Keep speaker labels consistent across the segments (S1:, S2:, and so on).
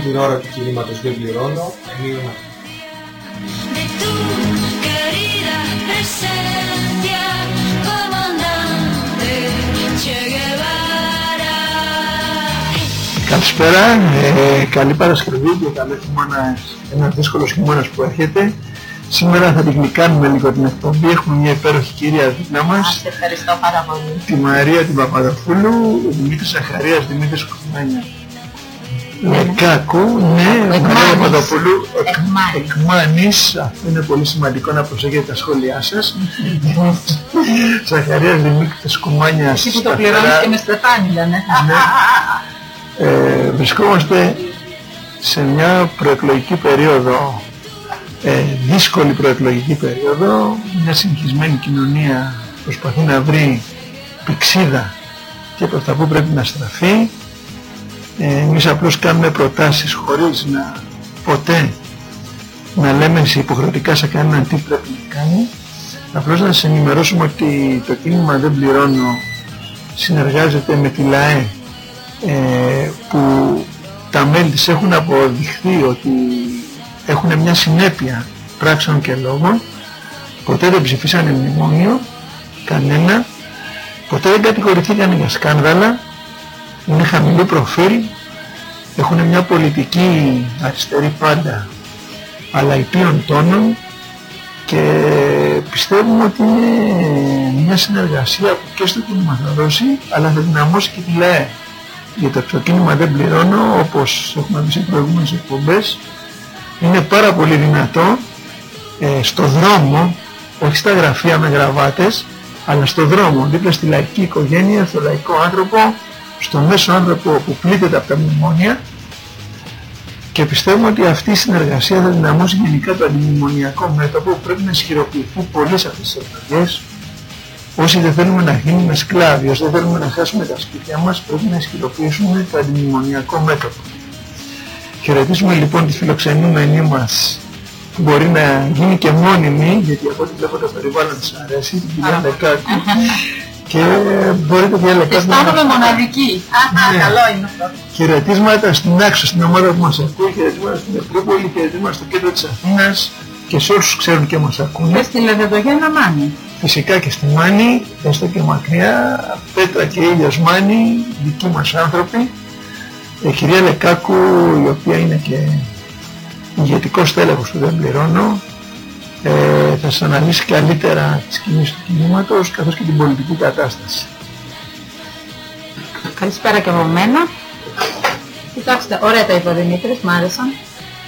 S1: Ακούνε την ώρα του κινήματος δεν πληρώνω, εμείνουμε.
S2: De tu querida presencia, comandante Che Guevara.
S3: Καλησπέρα, ε, καλή Παρασκευή και καλό χειμώνα, ένα δύσκολο χειμώνας που έρχεται. Σήμερα θα την γλυκάνουμε λίγο την εκπομπή, έχουμε μια υπέροχη κυρία δίπλα μας,
S4: Σε ευχαριστώ πάρα πολύ.
S3: τη Μαρία την Παπαδοπούλου, ο Δημήτρης Ζαχαρίας, Δημήτρης Κουθμένια. Λεκάκου, ναι, Μαρία
S4: Εκμάνης.
S3: Παπαδοπούλου,
S4: Εκμάνης.
S3: Εκμάνης, αυτό είναι πολύ σημαντικό να προσέχετε τα σχόλιά σας. Ζαχαρίας Δημήτρης Κουμάνιας.
S4: Εκεί που το
S3: σταθερά.
S4: πληρώνεις και με στεφάνι λένε.
S3: Ε, βρισκόμαστε σε μια προεκλογική περίοδο, ε, δύσκολη προεκλογική περίοδο, μια συγχυσμένη κοινωνία προσπαθεί να βρει πηξίδα και προς τα που πρέπει να στραφεί. Ε, εμείς απλώς κάνουμε προτάσεις χωρίς να ποτέ να λέμε σε υποχρεωτικά σε κανέναν τι πρέπει να κάνει. Απλώς να σας ενημερώσουμε ότι το κίνημα δεν πληρώνω συνεργάζεται με τη ΛΑΕ ε, που τα μέλη της έχουν αποδειχθεί ότι έχουν μια συνέπεια πράξεων και λόγων. Ποτέ δεν ψηφίσανε μνημόνιο κανένα. Ποτέ δεν κατηγορηθήκαν για σκάνδαλα είναι χαμηλού προφίλ έχουν μια πολιτική αριστερή πάντα αλλά υπείων τόνων και πιστεύουμε ότι είναι μια συνεργασία που και στο κίνημα θα δώσει αλλά θα δυναμώσει και τη ΛΑΕ. Γιατί το κίνημα δεν πληρώνω όπως έχουμε πει σε προηγούμενες εκπομπές. Είναι πάρα πολύ δυνατό ε, στο δρόμο όχι στα γραφεία με γραβάτες αλλά στο δρόμο δίπλα στη λαϊκή οικογένεια στο λαϊκό άνθρωπο στο μέσο άνθρωπο που πλήττεται από τα μνημόνια και πιστεύουμε ότι αυτή η συνεργασία θα δυναμώσει γενικά το αντιμνημονιακό μέτωπο που πρέπει να ισχυροποιηθεί πολύ σε αυτές τις εκλογές Όσοι δεν θέλουμε να γίνουμε σκλάβοι, όσοι δεν θέλουμε να χάσουμε τα σπίτια μας, πρέπει να ισχυροποιήσουμε το αντιμνημονιακό μέτωπο. Χαιρετίζουμε λοιπόν τη φιλοξενούμενή μας που μπορεί να γίνει και μόνιμη, γιατί από ό,τι βλέπω το περιβάλλον της αρέσει, την κυρία Λεκάκου. Και μπορείτε κυρία Λεκάκου
S4: Αισθάνομαι μοναδική. Α,
S3: Ναι.
S4: καλό είναι αυτό.
S3: χαιρετίσματα στην Άξο, στην ομάδα που μας ακούει, χαιρετίσματα στην Ευρωπόλη, χαιρετίσματα στο κέντρο της Αθήνας και σε όσους ξέρουν και μας ακούνε.
S4: Και στη Λεβεδογένα Μάνη.
S3: Φυσικά και στη Μάνη, έστω και μακριά, Πέτρα και ήλιος Μάνη, δικοί μας άνθρωποι. Η κυρία Λεκάκου, η οποία είναι και ηγετικός τέλεχος που δεν πληρώνω, ε, θα σας αναλύσει καλύτερα τις κινήσεις του κινήματος, καθώς και την πολιτική κατάσταση.
S4: Καλησπέρα και από μένα. Κοιτάξτε, ωραία τα είπε ο Δημήτρης, μ' άρεσαν.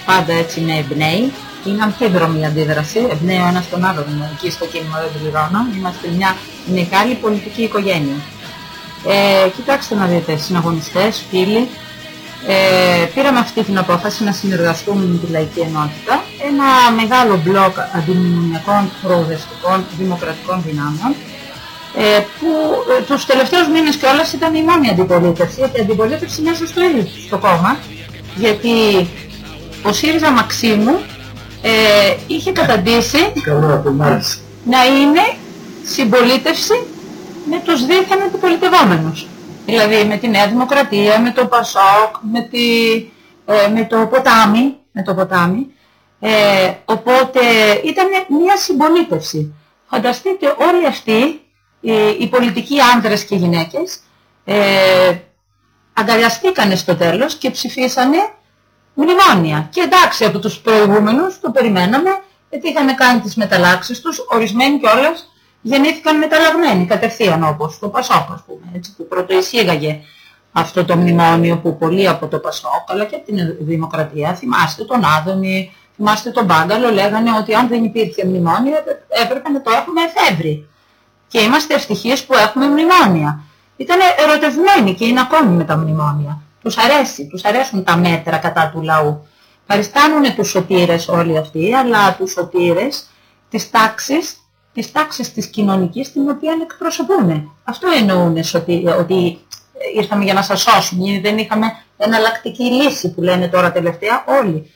S4: Πάντα έτσι με εμπνέει. Είναι αμφίδρομη η αντίδραση, εμπνέει ο ένας τον άλλον. Εκεί στο κίνημα δεν πληρώνω. Είμαστε μια μεγάλη πολιτική οικογένεια. Ε, κοιτάξτε να δείτε, συναγωνιστές, φίλοι, ε, πήραμε αυτή την απόφαση να συνεργαστούμε με τη Λαϊκή Ενότητα, ένα μεγάλο μπλοκ αντιμνημονιακών, προοδευτικών, δημοκρατικών δυνάμεων, ε, που ε, τους τελευταίους μήνες κιόλας ήταν η μόνη αντιπολίτευση, γιατί η αντιπολίτευση μέσα στο ίδιο στο κόμμα, γιατί ο ΣΥΡΙΖΑ Μαξίμου ε, είχε καταντήσει
S3: Καλό να το μάθεις.
S4: να είναι συμπολίτευση με τους δίθεν αντιπολιτευόμενους. Δηλαδή με τη Νέα Δημοκρατία, με το Πασόκ, με, τη, ε, με το ποτάμι, με το ποτάμι. Ε, οπότε ήταν μια συμπολίτευση. Φανταστείτε όλοι αυτοί, οι, οι πολιτικοί άνδρες και γυναίκες, ε, αγκαλιαστήκανε στο τέλος και ψηφίσανε μνημόνια. Και εντάξει, από τους προηγούμενους το περιμέναμε, γιατί είχαν κάνει τις μεταλλάξεις τους, ορισμένοι κιόλας γεννήθηκαν μεταλλαγμένοι κατευθείαν όπως το Πασόκ, ας πούμε, έτσι, που πρωτοεισήγαγε αυτό το μνημόνιο που πολλοί από το Πασόκ, αλλά και από την Δημοκρατία, θυμάστε τον Άδωνη, θυμάστε τον Μπάγκαλο, λέγανε ότι αν δεν υπήρχε μνημόνιο έπρεπε- έπρεπε να το έχουμε εφεύρει. Και είμαστε ευτυχείς που έχουμε μνημόνια. Ήταν ερωτευμένοι και είναι ακόμη με τα μνημόνια. Τους αρέσει, τους αρέσουν τα μέτρα κατά του λαού. Παριστάνουν τους σωτήρες όλοι αυτοί, αλλά τους σωτήρες της τάξης, της τάξης της κοινωνικής την οποία εκπροσωπούν. Αυτό εννοούν σωτή, ότι ήρθαμε για να σας σώσουμε, ή δεν είχαμε εναλλακτική λύση που λένε τώρα τελευταία όλοι.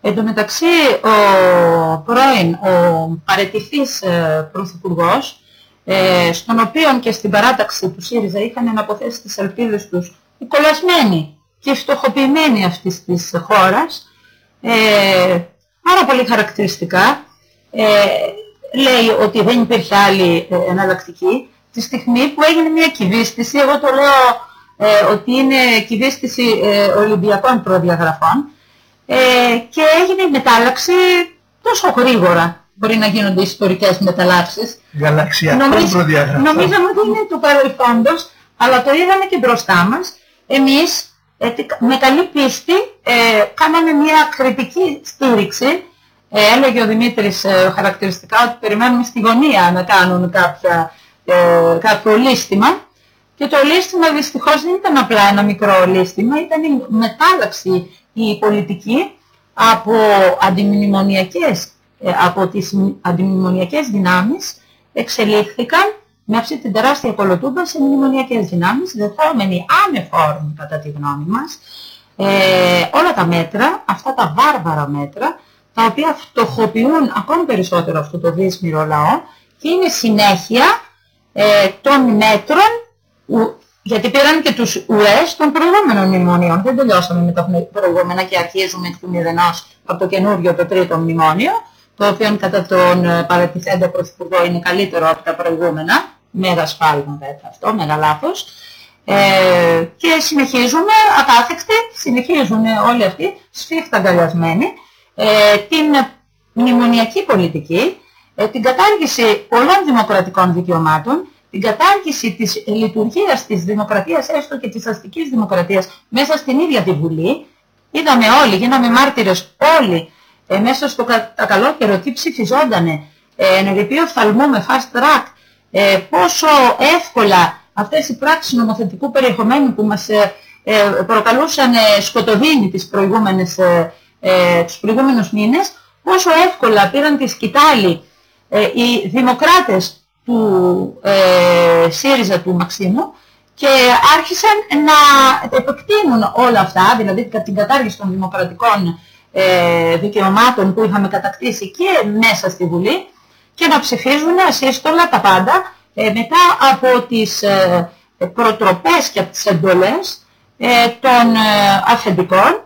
S4: Εν τω μεταξύ, ο πρώην, ο παρετηθής ε, πρωθυπουργός, ε, στον οποίο και στην παράταξη του ΣΥΡΙΖΑ είχαν αναποθέσει τις ελπίδες τους οι κολλασμένοι και φτωχοποιημένοι αυτής της χώρας, ε, πάρα πολύ χαρακτηριστικά, ε, λέει ότι δεν υπήρχε άλλη ε, εναλλακτική, τη στιγμή που έγινε μια κυβίστηση, εγώ το λέω ε, ότι είναι κυβίστηση ε, Ολυμπιακών προδιαγραφών, ε, και έγινε η μετάλλαξη τόσο γρήγορα. Μπορεί να γίνονται ιστορικές μεταλλάξεις.
S3: Γαλαξιακών προδιαγραφών.
S4: Νομίζαμε ότι είναι του παρελθόντος, αλλά το είδαμε και μπροστά μας. Εμείς ε, με καλή πίστη ε, κάναμε μια κριτική στήριξη. Ε, έλεγε ο Δημήτρης ε, χαρακτηριστικά ότι περιμένουμε στη γωνία να κάνουν κάποια, ε, κάποιο λίστημα. Και το λίστημα δυστυχώς δεν ήταν απλά ένα μικρό λίστημα, ήταν η μετάλλαξη η πολιτική από αντιμνημονιακές, ε, από τις αντιμνημονιακές δυνάμεις εξελίχθηκαν με αυτή την τεράστια κολοτούμπα σε μνημονιακές δυνάμεις, δεχόμενοι ανεφόρων κατά τη γνώμη μας, ε, όλα τα μέτρα, αυτά τα βάρβαρα μέτρα, τα οποία φτωχοποιούν ακόμη περισσότερο αυτό το δύσμυρο λαό και είναι συνέχεια ε, των μέτρων γιατί πήραν και τους ουρές των προηγούμενων μνημονίων. Δεν τελειώσαμε με τα προηγούμενα και αρχίζουμε εκ του μηδενός από το καινούργιο το τρίτο μνημόνιο, το οποίο κατά τον ε, παρατηθέντα πρωθυπουργό είναι καλύτερο από τα προηγούμενα. Μέγας σφάλμα βέβαια αυτό, μέγα λάθος. Ε, και συνεχίζουμε ακάθεκτη, συνεχίζουν όλοι αυτοί σφίχτα αγκαλιασμένοι ε, την μνημονιακή πολιτική, ε, την κατάργηση πολλών δημοκρατικών δικαιωμάτων, την κατάργηση της λειτουργίας της δημοκρατίας, έστω και της αστικής δημοκρατίας, μέσα στην ίδια τη Βουλή. Είδαμε όλοι, γίναμε μάρτυρες όλοι, ε, μέσα στο κα, καλό καιρό τι ψηφιζόντανε, ε, ενεργητή οφθαλμού με fast track, ε, πόσο εύκολα αυτές οι πράξεις νομοθετικού περιεχομένου που μας ε, ε προκαλούσαν ε, σκοτωδίνη τις προηγούμενες, ε, τους προηγούμενους μήνες, πόσο εύκολα πήραν τη σκητάλη οι δημοκράτες του ε, ΣΥΡΙΖΑ του Μαξίμου και άρχισαν να επεκτείνουν όλα αυτά, δηλαδή την κατάργηση των δημοκρατικών ε, δικαιωμάτων που είχαμε κατακτήσει και μέσα στη Βουλή και να ψηφίζουν ασύστολα τα πάντα ε, μετά από τις ε, προτροπές και από τις εντολές ε, των αφεντικών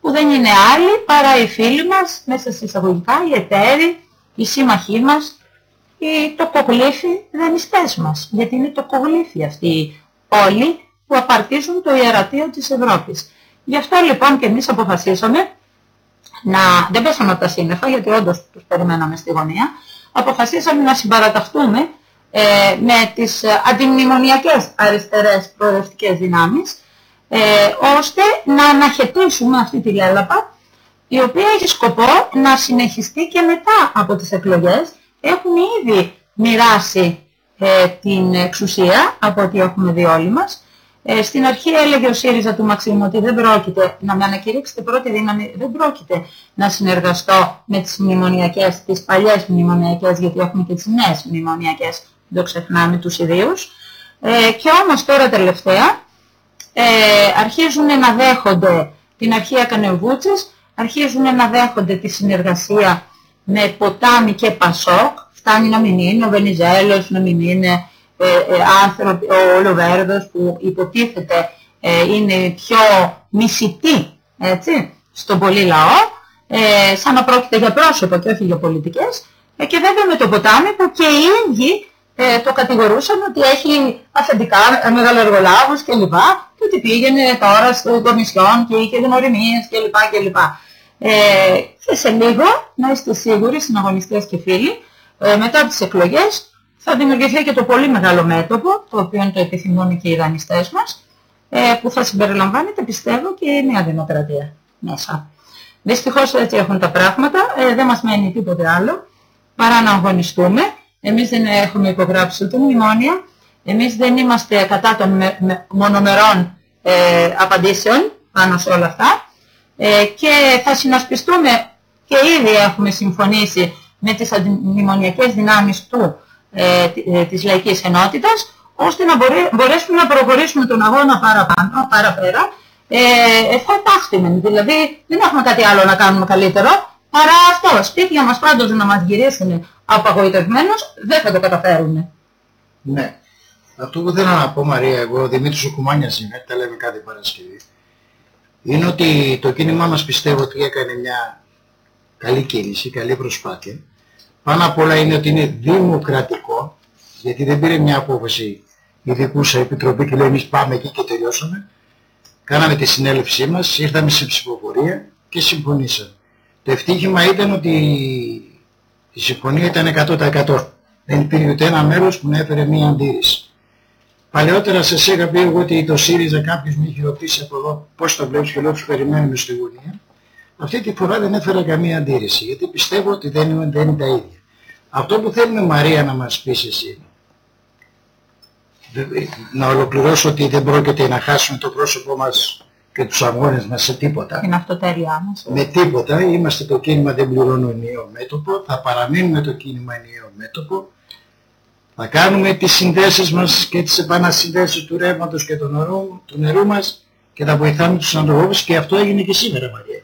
S4: που δεν είναι άλλοι παρά οι φίλοι μας, μέσα στις εισαγωγικά, οι εταίροι, οι σύμμαχοί μας, οι τοπογλύφοι δανειστές μας. Γιατί είναι τοπογλύφοι αυτοί όλοι που απαρτίζουν το ιερατείο της Ευρώπης. Γι' αυτό λοιπόν και εμείς αποφασίσαμε να, δεν πέσαμε από τα σύννεφα γιατί όντως τους περιμέναμε στη γωνία, αποφασίσαμε να συμπαραταχτούμε ε, με τις αντιμνημονιακές αριστερές προοδευτικές δυνάμεις ε, ώστε να αναχαιτήσουμε αυτή τη λέλαπα η οποία έχει σκοπό να συνεχιστεί και μετά από τις εκλογές έχουν ήδη μοιράσει ε, την εξουσία από ό,τι έχουμε δει όλοι μας. Ε, στην αρχή έλεγε ο ΣΥΡΙΖΑ του Μαξίμου ότι δεν πρόκειται να με ανακηρύξετε πρώτη δύναμη, δεν πρόκειται να συνεργαστώ με τις μνημονιακές, τις παλιές μνημονιακές, γιατί έχουμε και τις νέες μνημονιακές, δεν το ξεχνάμε τους ιδίους. Ε, και όμως τώρα τελευταία ε, αρχίζουν να δέχονται, την αρχή έκανε Βούτσες, αρχίζουν να δέχονται τη συνεργασία με ποτάμι και πασόκ, φτάνει να μην είναι ο Βενιζέλος, να μην είναι ε, ε, άνθρωποι, ο Λοβέρδος που υποτίθεται ε, είναι πιο μισητή έτσι, στον πολύ λαό, ε, σαν να πρόκειται για πρόσωπα και όχι για πολιτικές, ε, και βέβαια με το ποτάμι που και οι ίδιοι ε, το κατηγορούσαν ότι έχει αφεντικά μεγαλοεργολάβους κλπ. Και ότι πήγαινε τώρα στο Κομισιόν και είχε γνωριμίες κλπ. κλπ. Ε, και σε λίγο, να είστε σίγουροι, συναγωνιστές και φίλοι, ε, μετά τις εκλογές θα δημιουργηθεί και το πολύ μεγάλο μέτωπο, το οποίο το επιθυμούν και οι δανειστές μας, ε, που θα συμπεριλαμβάνεται, πιστεύω, και η Νέα Δημοκρατία μέσα. Δυστυχώς έτσι έχουν τα πράγματα, ε, δεν μας μένει τίποτε άλλο παρά να αγωνιστούμε. Εμείς δεν έχουμε υπογράψει ούτε μνημόνια, εμείς δεν είμαστε κατά των μονομερών ε, απαντήσεων πάνω σε όλα αυτά. Ε, και θα συνασπιστούμε και ήδη έχουμε συμφωνήσει με τις αντιμνημονιακές δυνάμεις του, ε, ε, της λαϊκής ενότητας ώστε να μπορέσουμε να προχωρήσουμε τον αγώνα παραπάνω, παραπέρα ε, ευχαριστάσθημεν. Δηλαδή δεν έχουμε κάτι άλλο να κάνουμε καλύτερο παρά αυτό. Σπίτια μας πάντως να μας γυρίσουν απαγοητευμένους δεν θα το καταφέρουν.
S5: Ναι. Αυτό που θέλω να πω Μαρία, εγώ ο Δημήτρης ο Κουμάνιας είμαι, τα λέμε κάθε Παρασκευή, είναι ότι το κίνημά μας πιστεύω ότι έκανε μια καλή κίνηση, καλή προσπάθεια. Πάνω απ' όλα είναι ότι είναι δημοκρατικό, γιατί δεν πήρε μια απόφαση ειδικούσα επιτροπή και λέει εμείς πάμε εκεί και τελειώσαμε. Κάναμε τη συνέλευσή μας, ήρθαμε σε ψηφοφορία και συμφωνήσαμε. Το ευτύχημα ήταν ότι η συμφωνία ήταν 100%. Δεν υπήρχε ούτε ένα μέρος που να έφερε μία αντίρρηση. Παλαιότερα σας είχα πει εγώ ότι το ΣΥΡΙΖΑ κάποιος με είχε ρωτήσει από εδώ πώς το βλέπεις και λέω τους περιμένουμε στη γωνία. Αυτή τη φορά δεν έφερα καμία αντίρρηση γιατί πιστεύω ότι δεν είναι, δεν είναι τα ίδια. Αυτό που θέλουμε Μαρία να μας πεις εσύ να ολοκληρώσω ότι δεν πρόκειται να χάσουμε το πρόσωπό μας και τους αγώνες μας σε τίποτα.
S4: Την αυτοτέλειά μας.
S5: Με τίποτα. Είμαστε το κίνημα δεν πληρώνω ενιαίο μέτωπο. Θα παραμείνουμε το κίνημα ενιαίο μέτωπο. Θα κάνουμε τις συνδέσεις μας και τις επανασυνδέσεις του ρεύματος και του νερού, του νερού μας και θα βοηθάμε τους ανθρώπους και αυτό έγινε και σήμερα Μαρία.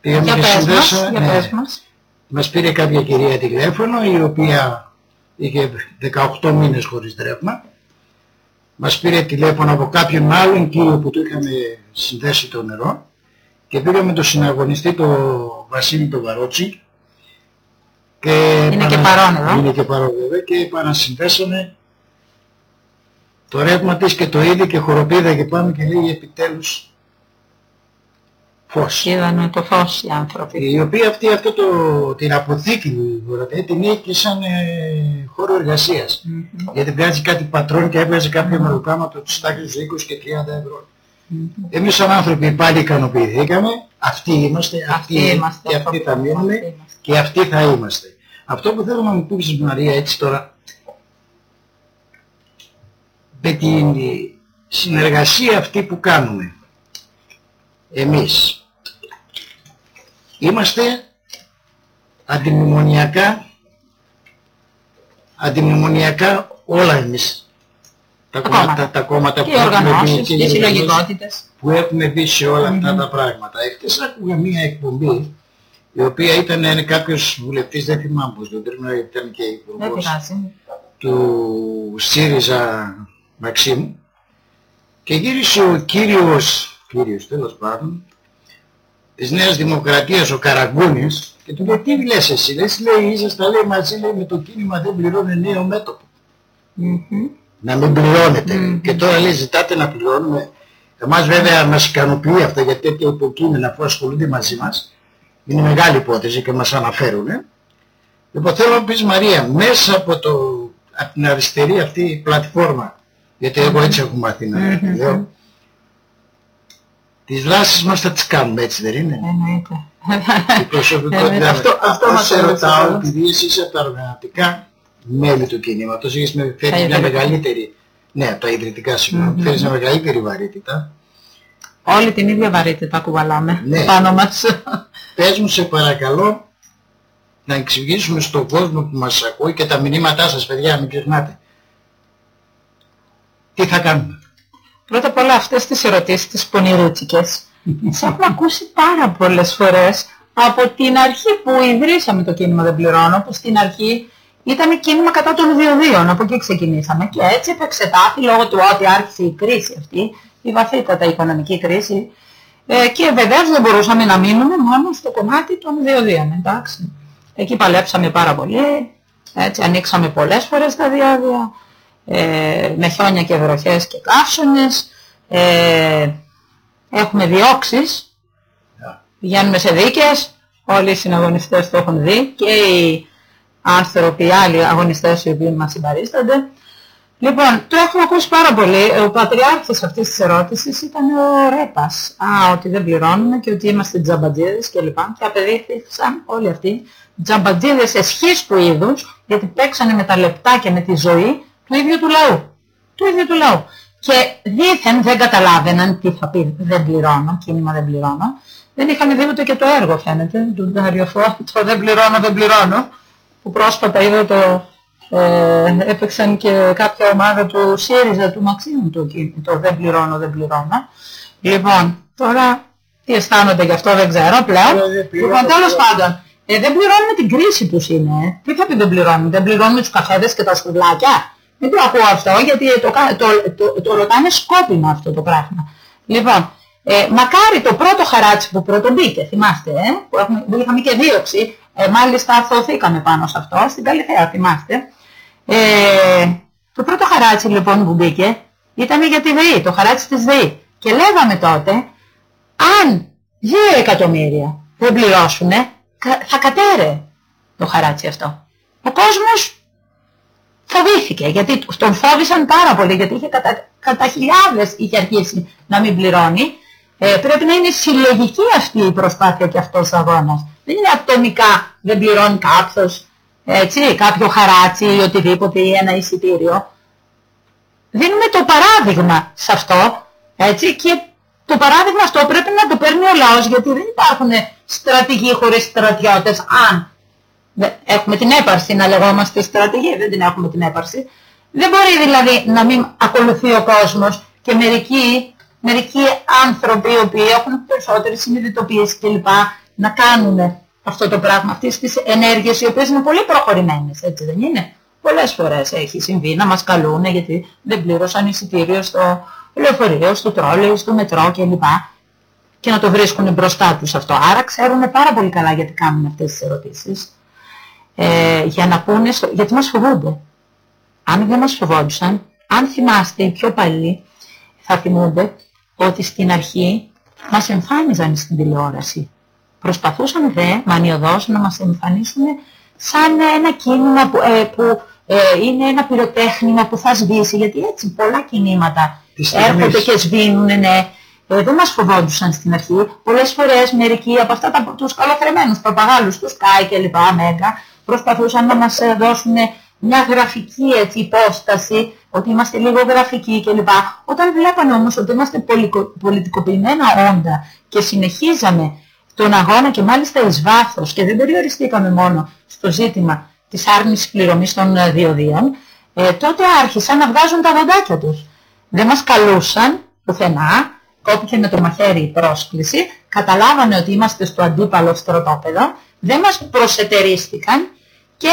S4: Πήγαμε για πες μας, για
S5: ναι.
S4: πες μας.
S5: Μας πήρε κάποια κυρία τηλέφωνο η οποία είχε 18 μήνες χωρίς ρεύμα μας πήρε τηλέφωνο από κάποιον άλλον κύριο που του είχαμε συνδέσει το νερό και πήγαμε το συναγωνιστή το Βασίλη το Βαρότσι
S4: και είναι και παρόν εδώ.
S5: Είναι και παρόν βέβαια και επανασυνδέσαμε το ρεύμα της και το είδε και χοροπήδα και πάμε και λέει επιτέλους φως.
S4: Είδανε το φως οι άνθρωποι.
S5: Οι οποίοι αυτοί αυτό το, την αποθήκη δηλαδή, την είχε σαν ε, χώρο εργασίας. Mm-hmm. Γιατί βγάζει κάτι πατρόν και έβγαζε κάποια mm-hmm. μεροκάματα του τάξης 20 και 30 ευρώ. Mm-hmm. Εμείς σαν άνθρωποι πάλι ικανοποιηθήκαμε, αυτοί είμαστε, αυτοί, αυτοί είμαστε, και αυτοί θα μείνουμε και αυτοί θα είμαστε. Αυτό που θέλω να μου πεις Μαρία έτσι τώρα, με την συνεργασία αυτή που κάνουμε εμείς Είμαστε αντιμνημονιακά, αντιμνημονιακά όλα εμείς. Τα, τα κόμματα, τα κόμματα
S4: που, έχουμε δει, και οι
S5: που έχουμε δει σε όλα αυτά τα πράγματα. Εχθές άκουγα μία εκπομπή η οποία ήταν κάποιος βουλευτής, δεν θυμάμαι πώς, δεν πρέπει να ήταν και υπουργός του ΣΥΡΙΖΑ Μαξίμου. Και γύρισε ο κύριος, κύριος τέλος πάντων, της Νέας Δημοκρατίας ο Καραγκούνης και του λέει τι λες εσύ, λες λέει ήσασταν λέει μαζί λέει με το κίνημα δεν πληρώνει νέο μέτωπο. Mm-hmm. Να μην πληρώνετε. Mm-hmm. Και τώρα λέει ζητάτε να πληρώνουμε. Εμάς βέβαια μας ικανοποιεί αυτό γιατί τέτοια υποκείμενα που ασχολούνται μαζί μας είναι μεγάλη υπόθεση και μας αναφέρουν. Λοιπόν θέλω να πεις Μαρία, μέσα από, το, από την αριστερή αυτή πλατφόρμα, γιατί εγώ έτσι έχω μάθει να λέω, Τις δράσεις μας θα τις κάνουμε έτσι δεν είναι;
S4: Εννοείται.
S5: Η προσωπικότητα. αυτό, αυτό μας ερωτάω επειδή εσύ είσαι από τα οργανωτικά μέλη του κινήματος, έχεις με, φέρεις μια μεγαλύτερη, ναι, τα ιδρυτικά συγγνώμη, mm-hmm. φέρεις μια μεγαλύτερη βαρύτητα.
S4: Όλη την ίδια βαρύτητα κουβαλάμε ναι. πάνω μας.
S5: Πες μου σε παρακαλώ να εξηγήσουμε στον κόσμο που μας ακούει και τα μηνύματά σας παιδιά, μην ξεχνάτε. Τι θα κάνουμε;
S4: Πρώτα απ' όλα αυτές τις ερωτήσεις, τις πονηρούτσικες, τις έχουμε ακούσει πάρα πολλές φορές από την αρχή που ιδρύσαμε το κίνημα Δεν Πληρώνω, που στην αρχή ήταν κίνημα κατά των διοδίων, από εκεί ξεκινήσαμε και έτσι επεξετάθη λόγω του ότι άρχισε η κρίση αυτή, η βαθύτατα οικονομική κρίση. Ε, και βεβαίως δεν μπορούσαμε να μείνουμε μόνο στο κομμάτι των διοδίων, εντάξει. Εκεί παλέψαμε πάρα πολύ, έτσι ανοίξαμε πολλές φορές τα διόδια, ε, με χιόνια και βροχές και καύσονες. Ε, έχουμε διώξεις, πηγαίνουμε σε δίκες, όλοι οι συναγωνιστές το έχουν δει και οι άνθρωποι, οι άλλοι αγωνιστές οι οποίοι μας συμπαρίστανται. Λοιπόν, το έχουμε ακούσει πάρα πολύ. Ο πατριάρχης αυτής της ερώτησης ήταν ο Ρέπας. Α, ότι δεν πληρώνουμε και ότι είμαστε τζαμπατζίδες κλπ. Και, και απεδείχθησαν όλοι αυτοί τζαμπατζίδες εσχής του είδους, γιατί παίξανε με τα λεπτά και με τη ζωή του ίδιου του λαού. Του ίδιου του λαού. Και δήθεν δεν καταλάβαιναν τι θα πει δεν πληρώνω, κίνημα δεν πληρώνω. Δεν είχαν δει ούτε και το έργο φαίνεται, του Νταριοφώ, το δεν πληρώνω, δεν πληρώνω, που πρόσφατα είδα το, ε, έπαιξαν και κάποια ομάδα του ΣΥΡΙΖΑ, του Μαξίμου το, το δεν πληρώνω, δεν πληρώνω. Λοιπόν, Τώρα τι αισθάνονται γι' αυτό δεν ξέρω πλέον.
S5: Ε, δεν πληρώνω,
S4: Λοιπόν, τέλος
S5: πληρώνω.
S4: πάντων, ε, δεν πληρώνουμε την κρίση τους είναι. ε. Τι θα πει δεν πληρώνουμε, δεν πληρώνουμε τους καφέδες και τα σκουβλάκια; Δεν το ακούω αυτό γιατί το, κα- το, το, το ρωτάνε σκόπιμα αυτό το πράγμα. Λοιπόν, ε, μακάρι το πρώτο χαράτσι που πρώτο μπήκε, θυμάστε, ε, που, έχουμε, που είχαμε και δίωξη, ε, μάλιστα αθωθήκαμε πάνω σε αυτό, στην Καλυθέα, θυμάστε. Ε, το πρώτο χαράτσι λοιπόν που μπήκε ήταν για τη ΔΕΗ, το χαράτσι της ΔΕΗ. Και λέγαμε τότε, αν 2 εκατομμύρια δεν πληρώσουνε, κα- θα κατέρε το χαράτσι αυτό. Ο κόσμος φοβήθηκε, γιατί τον φόβησαν πάρα πολύ, γιατί είχε κατά, κατά χιλιάδες είχε αρχίσει να μην πληρώνει. Ε, πρέπει να είναι συλλογική αυτή η προσπάθεια και αυτός ο αγώνας. Δεν είναι ατομικά, δεν πληρώνει κάποιος, έτσι, κάποιο χαράτσι ή οτιδήποτε ή ένα εισιτήριο. Δίνουμε το παράδειγμα σε αυτό, έτσι, και το παράδειγμα αυτό πρέπει να το παίρνει ο λαός, γιατί δεν υπάρχουν στρατηγοί χωρίς στρατιώτες, αν δεν- έχουμε την έπαρση να λεγόμαστε στρατηγοί, δεν την έχουμε την έπαρση. Δεν μπορεί δηλαδή να μην ακολουθεί ο κόσμος και μερικοί, μερικοί άνθρωποι οι οποίοι έχουν περισσότερη συνειδητοποίηση κλπ. να κάνουν αυτό το πράγμα, αυτές τις ενέργειες οι οποίες είναι πολύ προχωρημένες, έτσι δεν είναι; Πολλές φορές έχει συμβεί να μας καλούν γιατί δεν πλήρωσαν εισιτήριο στο λεωφορείο, στο τρόλεϊ, στο μετρό κλπ. Και να το βρίσκουν μπροστά τους αυτό. Άρα ξέρουν πάρα πολύ καλά γιατί κάνουν αυτές τις ερωτήσεις ε, για να πούνε, στο- γιατί μας φοβούνται. Αν δεν μας φοβόντουσαν, αν θυμάστε οι πιο παλιοί, θα θυμούνται ότι στην αρχή μας εμφάνιζαν στην τηλεόραση. Προσπαθούσαν δε μανιωδώς να μας εμφανίσουν σαν ένα κίνημα που, ε, που ε, είναι ένα πυροτέχνημα που θα σβήσει, γιατί έτσι πολλά κινήματα
S5: Της στιγμής.
S4: έρχονται και σβήνουν, ναι. Ε, δεν μας φοβόντουσαν στην αρχή. Πολλές φορές μερικοί από αυτά τα, τους καλοθρεμένους παπαγάλους, τους Sky και λοιπά, Μέγκα, προσπαθούσαν να μας ε, δώσουν μια γραφική έτσι, υπόσταση, ότι είμαστε λίγο γραφικοί κλπ. Όταν βλέπανε όμως ότι είμαστε πολικο- πολιτικοποιημένα όντα και συνεχίζαμε τον αγώνα και μάλιστα εις βάθος και δεν περιοριστήκαμε μόνο στο ζήτημα της άρνησης πληρωμής των ε, διοδίων, ε, τότε άρχισαν να βγάζουν τα δοντάκια τους. Δεν μας καλούσαν πουθενά, κόπηκε με το μαχαίρι η πρόσκληση, καταλάβανε ότι είμαστε στο αντίπαλο στρατόπεδο, δεν μας προσετερίστηκαν και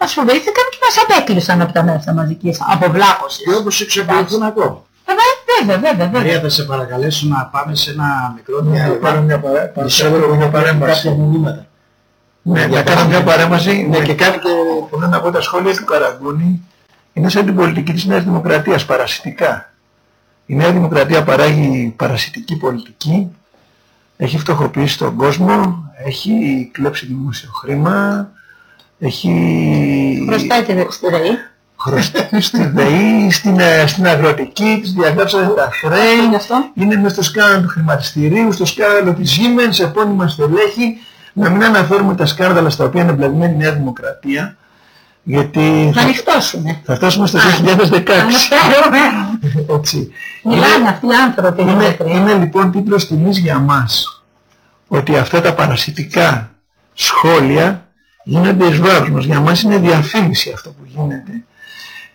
S4: μας φοβήθηκαν και μας απέκλεισαν από τα μέσα μαζικής αποβλάκωσης.
S5: Και όπως εξακολουθούν ακόμα.
S4: Βέβαια, βέβαια, βέβαια.
S5: Μαρία θα σε παρακαλέσω να πάμε σε ένα μικρό
S3: Να
S5: διάλειμμα.
S3: πάρω μια παρά-
S5: Μισό
S3: παρακαλώ,
S5: λεπτό
S3: μια
S5: να πάρουμε
S3: παρέμβαση.
S5: κάποια μηνύματα.
S3: Ναι,
S5: Για
S3: να κάνω μια παρέμβαση.
S5: Ναι, και κάνει και...
S3: Θέλω να πω τα σχόλια του Καραγκούνη είναι σαν την πολιτική της Νέας Δημοκρατίας, παρασιτικά. Η Νέα Δημοκρατία παράγει παρασιτική πολιτική, έχει φτωχοποιήσει τον κόσμο, έχει κλέψει δημόσιο χρήμα, έχει
S4: Χρωστάτε στη ΔΕΗ.
S3: χρωστάει στη ΔΕΗ, στην, ε, στην αγροτική, της διαγράψατε τα χρέη,
S4: Γι' αυτό;
S3: είναι μες στο σκάνδαλο του χρηματιστηρίου, στο σκάνδαλο της Siemens, επώνυμα στελέχη, να μην αναφέρουμε τα σκάνδαλα στα οποία είναι εμπλεγμένη η Νέα Δημοκρατία, γιατί
S4: Να
S3: θα,
S4: ανοιχτώσουμε.
S3: θα φτάσουμε στο 2016.
S4: Αναφέρομαι.
S3: Έτσι.
S4: Μιλάνε αυτοί οι άνθρωποι.
S3: Είναι,
S4: Δημήτρη.
S3: είναι λοιπόν τίτλος τιμής για μας ότι αυτά τα παρασιτικά σχόλια γίνονται εις βάρος μας. Για μας είναι διαφήμιση αυτό που γίνεται.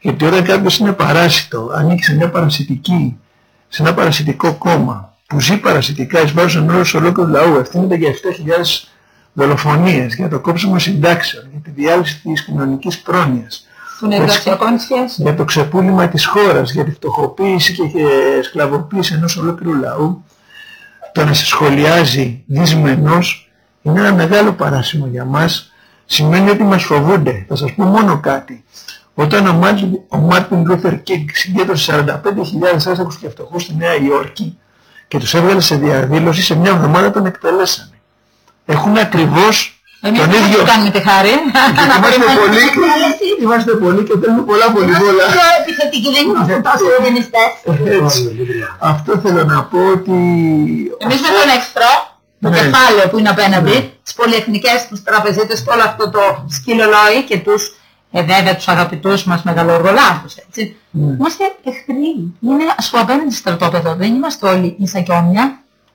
S3: Γιατί όταν κάποιος είναι παράσιτο, ανήκει σε μια παρασιτική, σε ένα παρασιτικό κόμμα που ζει παρασιτικά εις βάρος ενός ολόκληρου λαού, ευθύνεται για 7.000 δολοφονίες, για το κόψιμο συντάξεων, για τη διάλυση της κοινωνικής πρόνοιας,
S4: Των εργασιακών σχέσεων.
S3: για το ξεπούλημα της χώρας, για τη φτωχοποίηση και και σκλαβοποίηση ενός ολόκληρου λαού, το να σε σχολιάζει δυσμενώς είναι ένα μεγάλο παράσημο για μας, σημαίνει ότι μας φοβούνται. Θα σας πω μόνο κάτι. Όταν ο Μάρτιν, ο Μάρτιν Λούθερ Κινγκ συγκέντρωσε 45.000 άστεγους και φτωχούς στη Νέα Υόρκη και τους έβγαλε σε διαδήλωση, σε μια εβδομάδα τον εκτελέσανε. Έχουν ακριβώς
S4: Εμείς
S3: τον
S4: δεν
S3: ίδιο...
S4: θα κάνουμε τη χάρη.
S3: Γιατί
S4: Να
S3: είμαστε
S4: περιμένουμε
S3: πολλοί,
S4: την εκτέλεση.
S3: είμαστε πολλοί και θέλουμε πολλά πολύ
S4: Είμαστε
S3: πολλά.
S4: πιο επιθετικοί, δεν είμαστε τόσο ειρηνιστές.
S3: Έτσι. Αυτό θέλω να πω ότι...
S4: Εμείς με τον εχθρό, το
S3: Ναι.
S4: κεφάλαιο που είναι απέναντι, τις πολυεθνικές, τους τραπεζίτες και όλο αυτό το σκυλολόι και τους, ε, βέβαια τους αγαπητούς μας μεγαλοργολάβους, έτσι.
S3: Ναι.
S4: Είμαστε εχθροί. Είναι στο απέναντι στρατόπεδο. Δεν είμαστε όλοι ίσα και όμοια.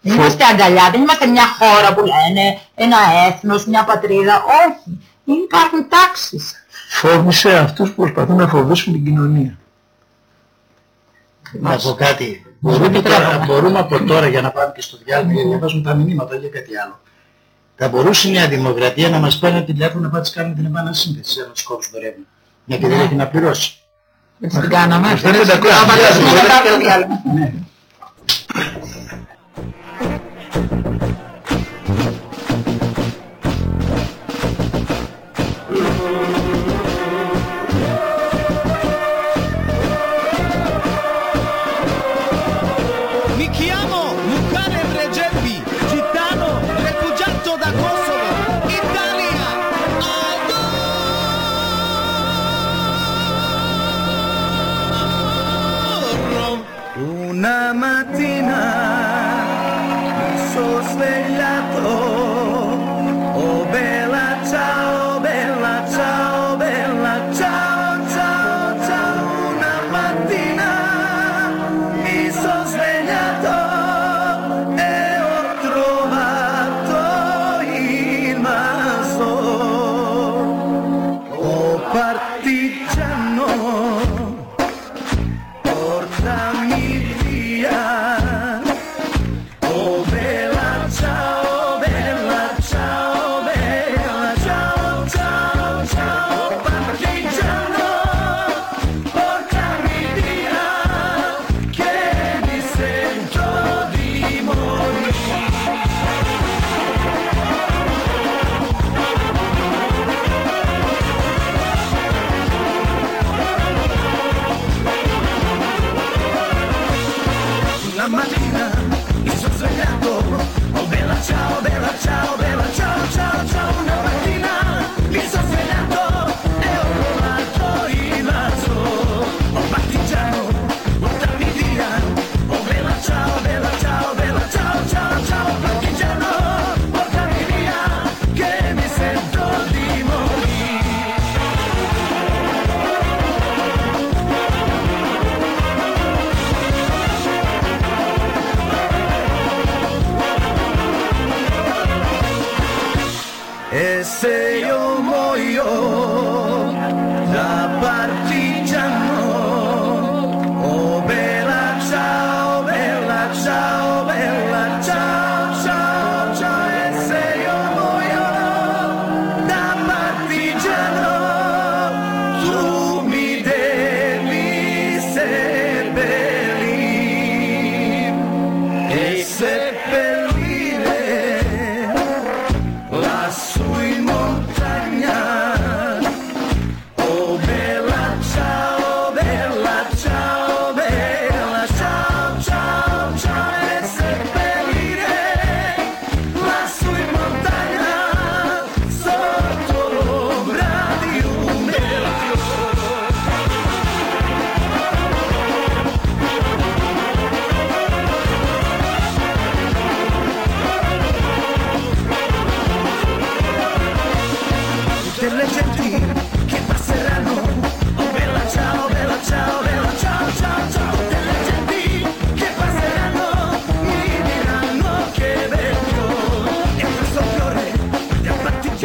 S4: Δεν
S3: Φο-
S4: είμαστε αγκαλιά, δεν είμαστε μια χώρα που λένε, ένα έθνος, μια πατρίδα. Όχι. Υπάρχουν τάξεις.
S3: Φόβησε αυτούς που προσπαθούν να φοβήσουν την κοινωνία.
S5: Να πω κάτι.
S6: Μπορούμε, τώρα, μπορούμε από τώρα για να πάμε και στο διάλειμμα για να διαβάζουμε τα μηνύματα για κάτι άλλο. Θα μπορούσε η Νέα Δημοκρατία να μας πάρει ένα τηλέφωνο να πάει της κάνουμε την επανασύνθεση αν τους κόψουν το ρεύμα. Γιατί δεν έχει να πληρώσει.
S4: Έτσι την κάναμε.
S3: Αυτό είναι
S4: Έτσι
S7: Thank
S6: you.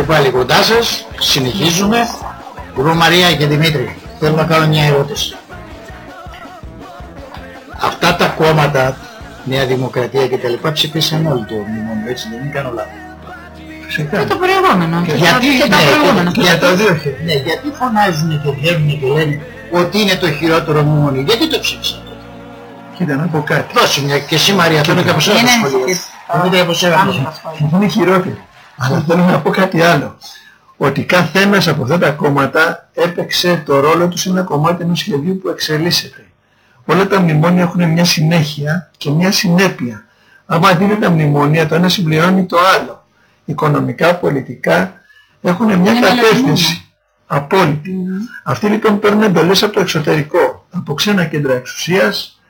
S6: Πάλι κοντά σας, συνεχίζουμε. Λοιπόν Μαρία και Δημήτρη, θέλω να κάνω μια ερώτηση. Αυτά τα κόμματα, Νέα Δημοκρατία και τα λοιπά ψηφίσαν όλοι το μνημόνιο, έτσι δεν είναι κάνω λάθος.
S3: Φυσικά.
S4: Και το προηγούμενο. Και τα-
S6: Γιατί,
S4: και τα
S6: ναι,
S4: προηγούμενα.
S6: και- για το 2000, ναι, γιατί φωνάζουν και βγαίνουν και λένε ότι είναι το χειρότερο μνημόνιο, γιατί το ψήφισαν.
S3: Κοίτα να πω κάτι.
S6: Δώσε μια και εσύ Μαρία, θέλω και από σένα
S4: Είναι
S6: τα σχόλια.
S4: ενισχύς.
S6: Θέλω και από σένα
S4: Πάμε
S6: τα
S4: στα
S6: σχόλια.
S4: σχόλια.
S3: Είναι χειρότερο. Αλλά θέλω να πω κάτι άλλο. Ότι κάθε ένας από αυτά τα κόμματα έπαιξε το ρόλο του σε ένα κομμάτι ενός σχεδίου που εξελίσσεται. Όλα τα μνημόνια έχουν μια συνέχεια και μια συνέπεια. Άμα δείτε τα μνημόνια, το ένα συμπληρώνει το άλλο. Οικονομικά, πολιτικά, έχουν μια
S4: Είναι
S3: κατεύθυνση. Απόλυτη. Αυτοί λοιπόν παίρνουν εντολές από το εξωτερικό, από ξένα κέντρα εξουσίας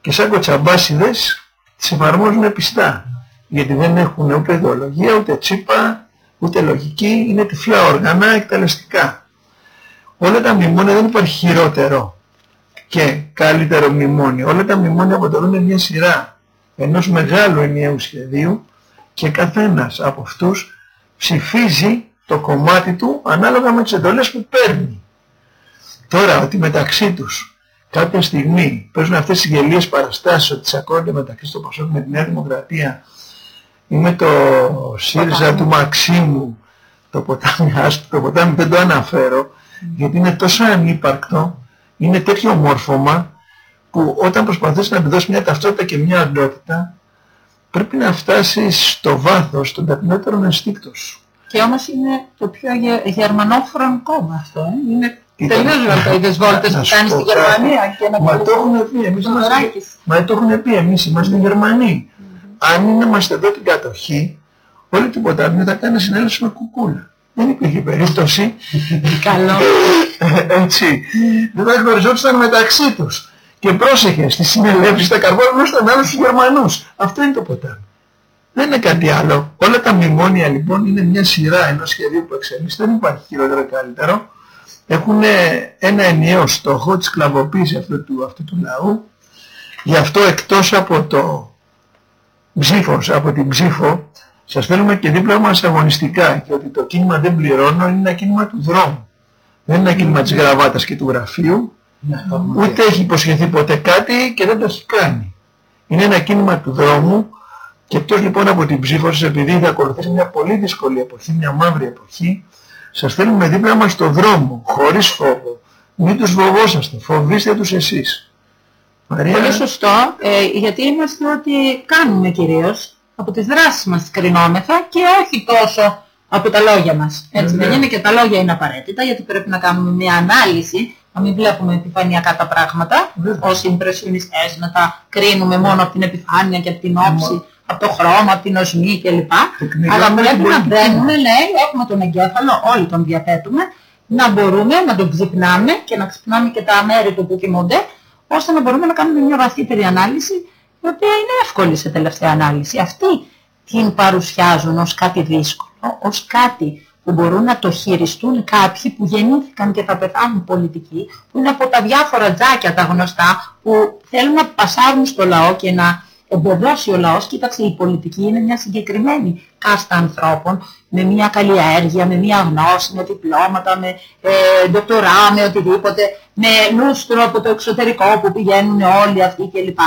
S3: και σαν κοτσαμπάσιδες τις εφαρμόζουν πιστά. Γιατί δεν έχουν ούτε ιδεολογία, ούτε τσίπα, ούτε λογική, είναι τυφλά όργανα εκτελεστικά. Όλα τα μνημόνια δεν υπάρχει χειρότερο και καλύτερο μνημόνιο. Όλα τα μνημόνια αποτελούν μια σειρά ενός μεγάλου ενιαίου σχεδίου και καθένας από αυτούς ψηφίζει το κομμάτι του ανάλογα με τις εντολές που παίρνει. Τώρα ότι μεταξύ τους κάποια στιγμή παίζουν αυτές τις γελίες παραστάσεις ότι τσακώνται μεταξύ στο Πασόκ με τη Νέα Δημοκρατία ή με το ΣΥΡΙΖΑ του Μαξίμου το ποτάμι άσπρο, το ποτάμι δεν το αναφέρω γιατί είναι τόσο ανύπαρκτο είναι τέτοιο μόρφωμα που όταν προσπαθείς να του δώσεις μια ταυτότητα και μια αντότητα πρέπει να φτάσεις στο βάθος των ταπεινότερων ενστίκτων σου.
S4: Και όμως είναι το πιο γε, γερμανόφρον κόμμα αυτό. Ε. Είναι
S3: Ήταν-
S4: τελείως βαλτοίδες βόλτες
S3: Να
S4: που
S3: σου
S4: κάνει
S3: πω
S4: στη
S3: κάτι.
S4: Γερμανία και να
S3: Μα το έχουν πει, εμείς
S4: Το
S3: είμαστε,
S4: δωράκι σου.
S3: μα το έχουν πει, εμείς είμαστε Γερμανοί. Αν είμαστε εδώ την κατοχή, όλη την ποτάμι θα κάνει συνέλευση με κουκούλα. Δεν υπήρχε περίπτωση,
S4: Καλό.
S3: έτσι, δεν θα γνωριζόντουσαν μεταξύ τους. Και πρόσεχε, στη συνελεύση θα καρβώνουν στον άλλο στους Γερμανούς. Αυτό είναι το ποτάμι. Δεν είναι κάτι άλλο. Όλα τα μνημόνια λοιπόν είναι μια σειρά ενός σχεδίου που εξελίσσεται, δεν υπάρχει χειρότερο ή καλύτερο. Έχουν ένα ενιαίο στόχο της κλαβοποίησης αυτού του, αυτού του λαού. Γι' αυτό εκτός από το ψήφος, από την ψήφο, σας θέλουμε και δίπλα μας αγωνιστικά και ότι το κίνημα δεν πληρώνω είναι ένα κίνημα του δρόμου. Δεν είναι ένα κίνημα της γραβάτας και του γραφείου,
S5: Ναι, το έχουμε
S3: ούτε έχει υποσχεθεί ποτέ κάτι και δεν το έχει κάνει. Είναι ένα κίνημα του δρόμου και εκτός λοιπόν από την ψήφο σας επειδή θα ακολουθήσει μια πολύ δύσκολη εποχή, μια μαύρη εποχή, σας θέλουμε δίπλα μας στο δρόμο, χωρίς φόβο. Μην τους φοβόσαστε, φοβήστε τους εσείς. Μαρία,
S4: Πολύ σωστό, ε, γιατί είμαστε ότι κάνουμε κυρίως από τις δράσεις μας τις κρινόμεθα και όχι τόσο από τα λόγια μας. Έτσι δεν
S3: Βεβαίως.
S4: είναι και τα λόγια είναι απαραίτητα γιατί πρέπει να κάνουμε μια ανάλυση, να μην βλέπουμε επιφανειακά τα πράγματα,
S3: Βεβαίως.
S4: ως ιμπρεσιονιστές να τα κρίνουμε μόνο από την επιφάνεια και από την όψη, από το χρώμα, από την οσμή κλπ.
S3: Τεκνικά
S4: Αλλά
S3: με
S4: πρέπει
S3: την
S4: να
S3: πολιτική
S4: μπαίνουμε,
S3: μας.
S4: ναι, έχουμε τον εγκέφαλο, όλοι τον διαθέτουμε, να μπορούμε να τον ξυπνάμε και να ξυπνάμε και τα μέρη του που κοιμούνται, ώστε να μπορούμε να κάνουμε μια βαθύτερη ανάλυση, η οποία είναι εύκολη σε τελευταία ανάλυση. Αυτοί την παρουσιάζουν ως κάτι δύσκολο, ως κάτι που μπορούν να το χειριστούν κάποιοι που γεννήθηκαν και θα πεθάνουν πολιτικοί, που είναι από τα διάφορα τζάκια τα γνωστά, που θέλουν να πασάρουν στο λαό και να εμποδώσει ο λαός. Κοίταξε, η πολιτική είναι μια συγκεκριμένη κάστα ανθρώπων, με μια καλλιέργεια, με μια γνώση, με διπλώματα, με ε, ντοκτορά, με οτιδήποτε, με λούστρο από το εξωτερικό που πηγαίνουν όλοι αυτοί κλπ.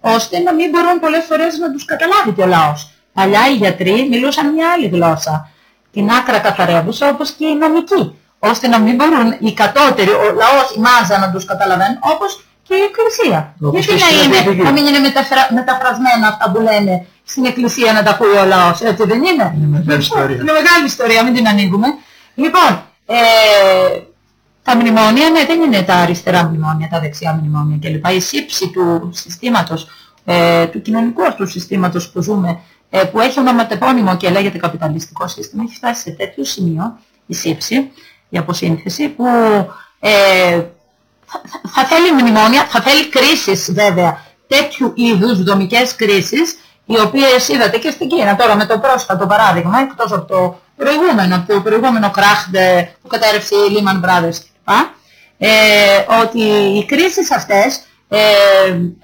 S4: Ώστε να μην μπορούν πολλές φορές να τους καταλάβει και ο λαός. Παλιά οι γιατροί μιλούσαν μια άλλη γλώσσα, την άκρα καθαρεύουσα όπως και οι νομικοί, ώστε να μην μπορούν οι κατώτεροι, ο λαός, η μάζα να τους καταλαβαίνουν, όπως και η Εκκλησία.
S3: Όπως
S4: Γιατί
S3: και στην
S4: να, είναι,
S3: Εκκλησία.
S4: να μην είναι μεταφρα, μεταφρασμένα αυτά που λένε στην Εκκλησία να τα ακούει ο λαός, έτσι δεν είναι;
S3: Είναι μεγάλη ιστορία.
S4: Είναι μεγάλη ιστορία, μην την ανοίγουμε. Λοιπόν, ε, τα μνημόνια, ναι, δεν είναι τα αριστερά μνημόνια, τα δεξιά μνημόνια κλπ. Η σύψη του συστήματος, ε, του κοινωνικού αυτού συστήματος που ζούμε, ε, που έχει ονοματεπώνυμο και λέγεται καπιταλιστικό σύστημα, έχει φτάσει σε τέτοιο σημείο, η σύψη, η αποσύνθεση, που ε, θα, θα- θα θέλει μνημόνια, θα θέλει κρίσεις βέβαια, τέτοιου είδους δομικές κρίσεις, οι οποίες είδατε και στην Κίνα τώρα με το πρόσφατο παράδειγμα, εκτός από το προηγούμενο, από το προηγούμενο κράχ δε- που κατέρευσε η Lehman Brothers κλπ. Ε, ότι οι κρίσεις αυτές, ε,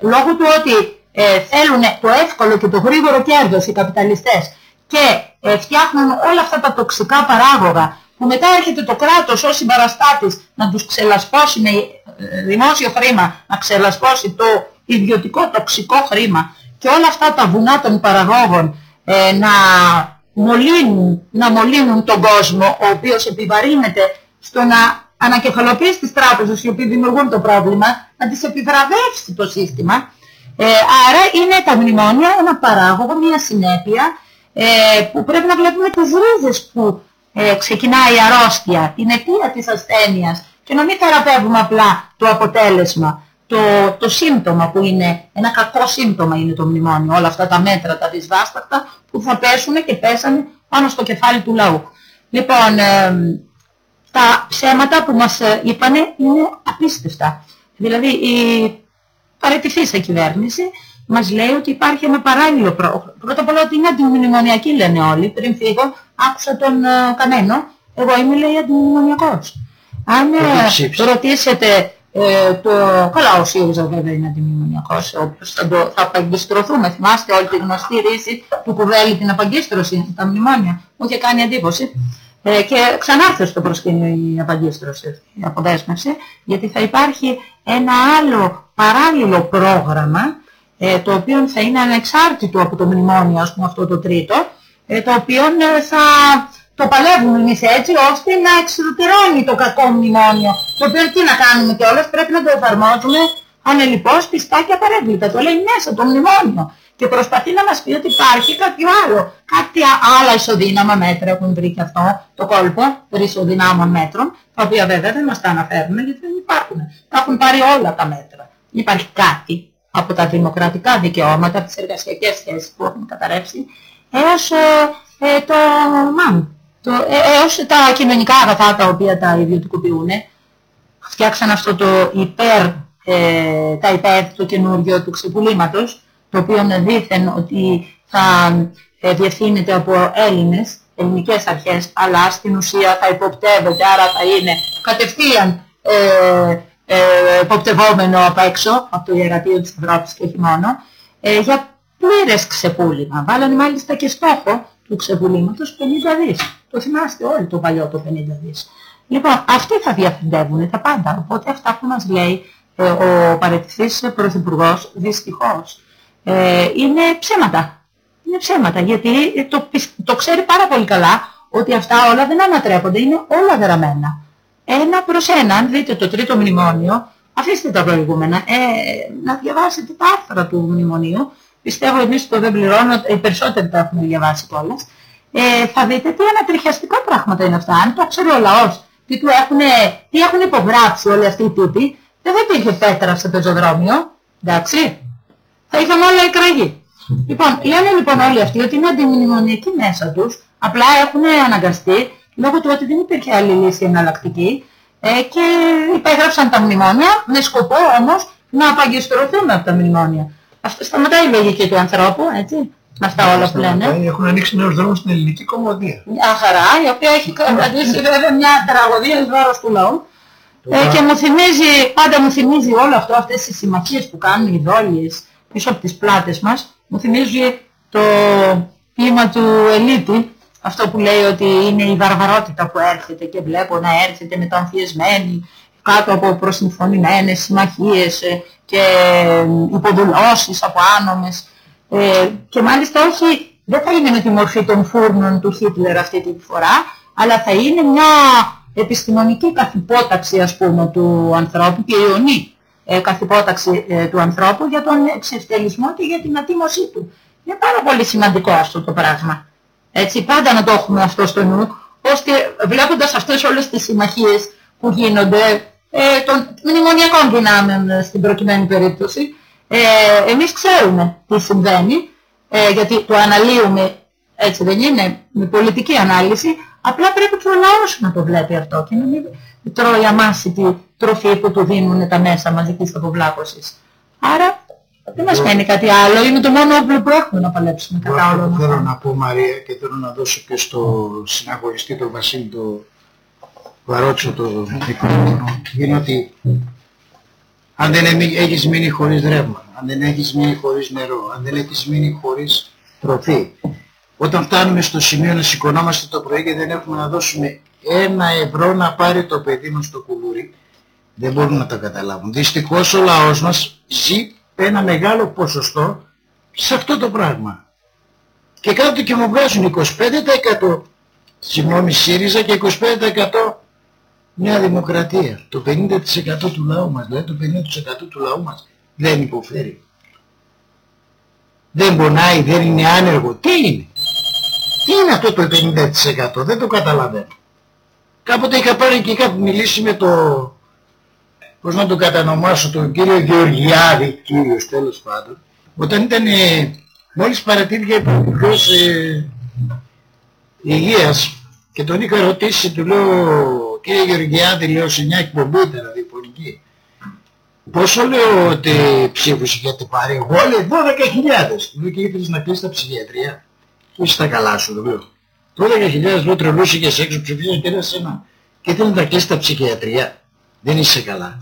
S4: λόγω του ότι ε, θέλουν το εύκολο και το γρήγορο κέρδος οι καπιταλιστές και ε, φτιάχνουν όλα αυτά τα τοξικά παράγωγα που μετά έρχεται το κράτος ως συμπαραστάτης να τους ξελασπώσει με ε, δημόσιο χρήμα, να ξελασπώσει το ιδιωτικό τοξικό χρήμα και όλα αυτά τα βουνά των παραγόγων ε, να μολύνουν, να μολύνουν τον κόσμο ο οποίος επιβαρύνεται στο να ανακεφαλοποιήσει τις τράπεζες οι οποίοι δημιουργούν το πρόβλημα, να τις επιβραβεύσει το σύστημα. Ε, άρα είναι τα μνημόνια ένα παράγωγο, μια συνέπεια ε, που πρέπει να βλέπουμε τις ρίζες που ε, ξεκινάει η αρρώστια, την αιτία της ασθένειας και να μην θεραπεύουμε απλά το αποτέλεσμα, το, το σύμπτωμα που είναι, ένα κακό σύμπτωμα είναι το μνημόνιο, όλα αυτά τα μέτρα, τα δυσβάστακτα που θα πέσουν και πέσανε πάνω στο κεφάλι του λαού. Λοιπόν, ε, τα ψέματα που μας ε, είπανε είναι απίστευτα. Δηλαδή η παραιτηθήσα κυβέρνηση μας λέει ότι υπάρχει ένα παράλληλο πρόγραμμα. Πρώτα απ' όλα ότι είναι αντιμνημονιακή λένε όλοι. Πριν φύγω άκουσα τον ε, Καμένο. Εγώ είμαι λέει αντιμνημονιακός. Αν
S5: Γιατί
S4: ε,
S5: ψήφισε.
S4: ρωτήσετε ε, το... Καλά ο ΣΥΡΙΖΑ βέβαια είναι αντιμνημονιακός. Όπως θα, το, θα απαγκιστρωθούμε. Θυμάστε όλη τη γνωστή ρίση του κουβέλη την απαγκίστρωση, τα μνημόνια. Μου είχε κάνει εντύπωση. Ε, και ξανάρθε στο προσκήνιο η απαγκίστρωση, η αποδέσμευση, γιατί θα υπάρχει ένα άλλο παράλληλο πρόγραμμα, ε, το οποίο θα είναι ανεξάρτητο από το μνημόνιο, ας πούμε αυτό το τρίτο, ε, το οποίο ε, θα το παλεύουμε εμείς έτσι, ώστε να εξουδετερώνει το κακό μνημόνιο, το οποίο τι να κάνουμε κιόλας, πρέπει να το εφαρμόζουμε ανελιπώς, πιστά και απαραίτητα. Το λέει μέσα το μνημόνιο και προσπαθεί να μας πει ότι υπάρχει κάποιο άλλο. Κάτι άλλα ισοδύναμα μέτρα έχουν βρει και αυτό το κόλπο περί ισοδυνάμων μέτρων, τα οποία βέβαια δεν μας τα αναφέρουν γιατί δεν υπάρχουν. Τα έχουν πάρει όλα τα μέτρα. Δεν υπάρχει κάτι από τα δημοκρατικά δικαιώματα, τις εργασιακές σχέσεις που έχουν καταρρεύσει, έως ε, ε, το ΜΑΜ, το, ε, έως τα κοινωνικά αγαθά τα οποία τα ιδιωτικοποιούν. Φτιάξαν αυτό το υπέρ, ε, τα υπέρ το καινούργιο του ξεπουλήματος, το οποίο δήθεν ότι θα ε, διευθύνεται από Έλληνες, ελληνικές αρχές, αλλά στην ουσία θα υποπτεύεται, άρα θα είναι κατευθείαν ε, ε, υποπτευόμενο απ' έξω, από το Ιερατείο της Ευρώπης και όχι μόνο, ε, για πλήρες ξεπούλημα. Βάλανε μάλιστα και στόχο του ξεπουλήματος 50 δις. Το θυμάστε όλοι το παλιό το 50 δις. Λοιπόν, αυτοί θα διαφυντεύουν τα πάντα. Οπότε αυτά που μας λέει ε, ο παρετηθής Πρωθυπουργός, δυστυχώς, ε, είναι ψέματα. Είναι ψέματα, γιατί το, το ξέρει πάρα πολύ καλά ότι αυτά όλα δεν ανατρέπονται, είναι όλα γραμμένα. Ένα προς ένα, αν δείτε το τρίτο μνημόνιο, αφήστε τα προηγούμενα, ε, να διαβάσετε τα άρθρα του μνημονίου, πιστεύω εμείς το δεν πληρώνω, οι περισσότεροι τα έχουμε διαβάσει κιόλας, ε, θα δείτε τι ανατριχιαστικά πράγματα είναι αυτά. Αν το ξέρει ο λαός, τι, του έχουν, τι έχουν υπογράψει όλοι αυτοί οι τύποι, δεν θα υπήρχε πέτρα στο πεζοδρόμιο, εντάξει θα είχαμε όλα εκραγεί. Λοιπόν, λένε λοιπόν όλοι αυτοί ότι είναι αντιμνημονιακοί μέσα τους, απλά έχουν αναγκαστεί λόγω του ότι δεν υπήρχε άλλη λύση εναλλακτική ε, και υπέγραψαν τα μνημόνια με σκοπό όμως να απαγκιστρωθούμε από τα μνημόνια. Αυτό σταματάει η λογική του ανθρώπου, έτσι, με αυτά όλα που λένε.
S3: Έχουν ανοίξει νέους δρόμους στην ελληνική κομμωδία.
S4: Μια χαρά, η οποία έχει κρατήσει βέβαια μια τραγωδία εις βάρος του λαού. Ε, και μου θυμίζει, πάντα μου θυμίζει όλο αυτό, αυτές τις συμμαχίες που κάνουν οι δόλιες, πίσω από τις πλάτες μας, μου θυμίζει το ποίημα του Ελίτη, αυτό που λέει ότι είναι η βαρβαρότητα που έρχεται και βλέπω να έρχεται μεταμφιεσμένη κάτω από προσυμφωνημένες συμμαχίες ε, και υποδουλώσεις από άνομες. Ε, και μάλιστα όχι, δεν θα είναι με τη μορφή των φούρνων του Χίτλερ αυτή τη φορά, αλλά θα είναι μια επιστημονική καθυπόταξη ας πούμε του ανθρώπου και ιονή ε, καθυπόταξη ε, του ανθρώπου για τον εξευτελισμό και για την ατίμωσή του. Είναι πάρα πολύ σημαντικό αυτό το πράγμα. Έτσι, πάντα να το έχουμε αυτό στο νου, ώστε βλέποντας αυτές όλες τις συμμαχίες που γίνονται ε, των μνημονιακών δυνάμεων ε, στην προκειμένη περίπτωση, ε, εμείς ξέρουμε τι συμβαίνει, ε, γιατί το αναλύουμε, έτσι δεν είναι, με πολιτική ανάλυση, απλά πρέπει και ο λαός να το βλέπει αυτό και να μην τρώει αμάσιτη τροφή που του δίνουν τα μέσα μαζικής αποβλάκωσης. Άρα δεν μας μένει κάτι άλλο, είναι το μόνο όπλο που έχουμε να παλέψουμε κατά όλων
S5: Αυτό θέλω
S4: αυτών.
S5: να πω Μαρία και θέλω να δώσω και στο συναγωνιστή τον Βασίλη το Βαρότσο το μικρόφωνο είναι ότι αν δεν εμεί- έχεις μείνει χωρίς ρεύμα, αν δεν έχεις μείνει χωρίς νερό, αν δεν έχεις μείνει χωρίς τροφή, όταν φτάνουμε στο σημείο να σηκωνόμαστε το πρωί και δεν έχουμε να δώσουμε ένα ευρώ να πάρει το παιδί μας στο κουλούρι, δεν μπορούν να το καταλάβουν. Δυστυχώς ο λαός μας ζει ένα μεγάλο ποσοστό σε αυτό το πράγμα. Και κάτω και μου βγάζουν 25% συγγνώμη ΣΥΡΙΖΑ και 25% Νέα Δημοκρατία. Το 50% του λαού μας, δηλαδή το 50% του λαού μας δεν υποφέρει. Δεν πονάει, δεν είναι άνεργο. Τι είναι; Τι είναι αυτό το 50% δεν το καταλαβαίνω. Κάποτε είχα πάρει και είχα μιλήσει με το, πώς να το κατανομάσω, τον κύριο Γεωργιάδη, κύριος τέλος πάντων, όταν ήταν, ε, μόλις παρατήρηκε υπουργός ε, υγείας και τον είχα ρωτήσει, του λέω, κύριε Γεωργιάδη, λέω, σε μια εκπομπή ήταν ραδιοφωνική, πόσο λέω ότι ψήφους είχατε πάρει, εγώ λέω 12.000, του λέω και ήθελες να κλείσεις τα ψυχιατρία, που είσαι τα καλά σου, του λέω. 12.000 λέω τρελούς είχες έξω ψηφίζουν και ένα σένα και ήθελες να κλείσεις τα ψυχιατρία, δεν είσαι καλά.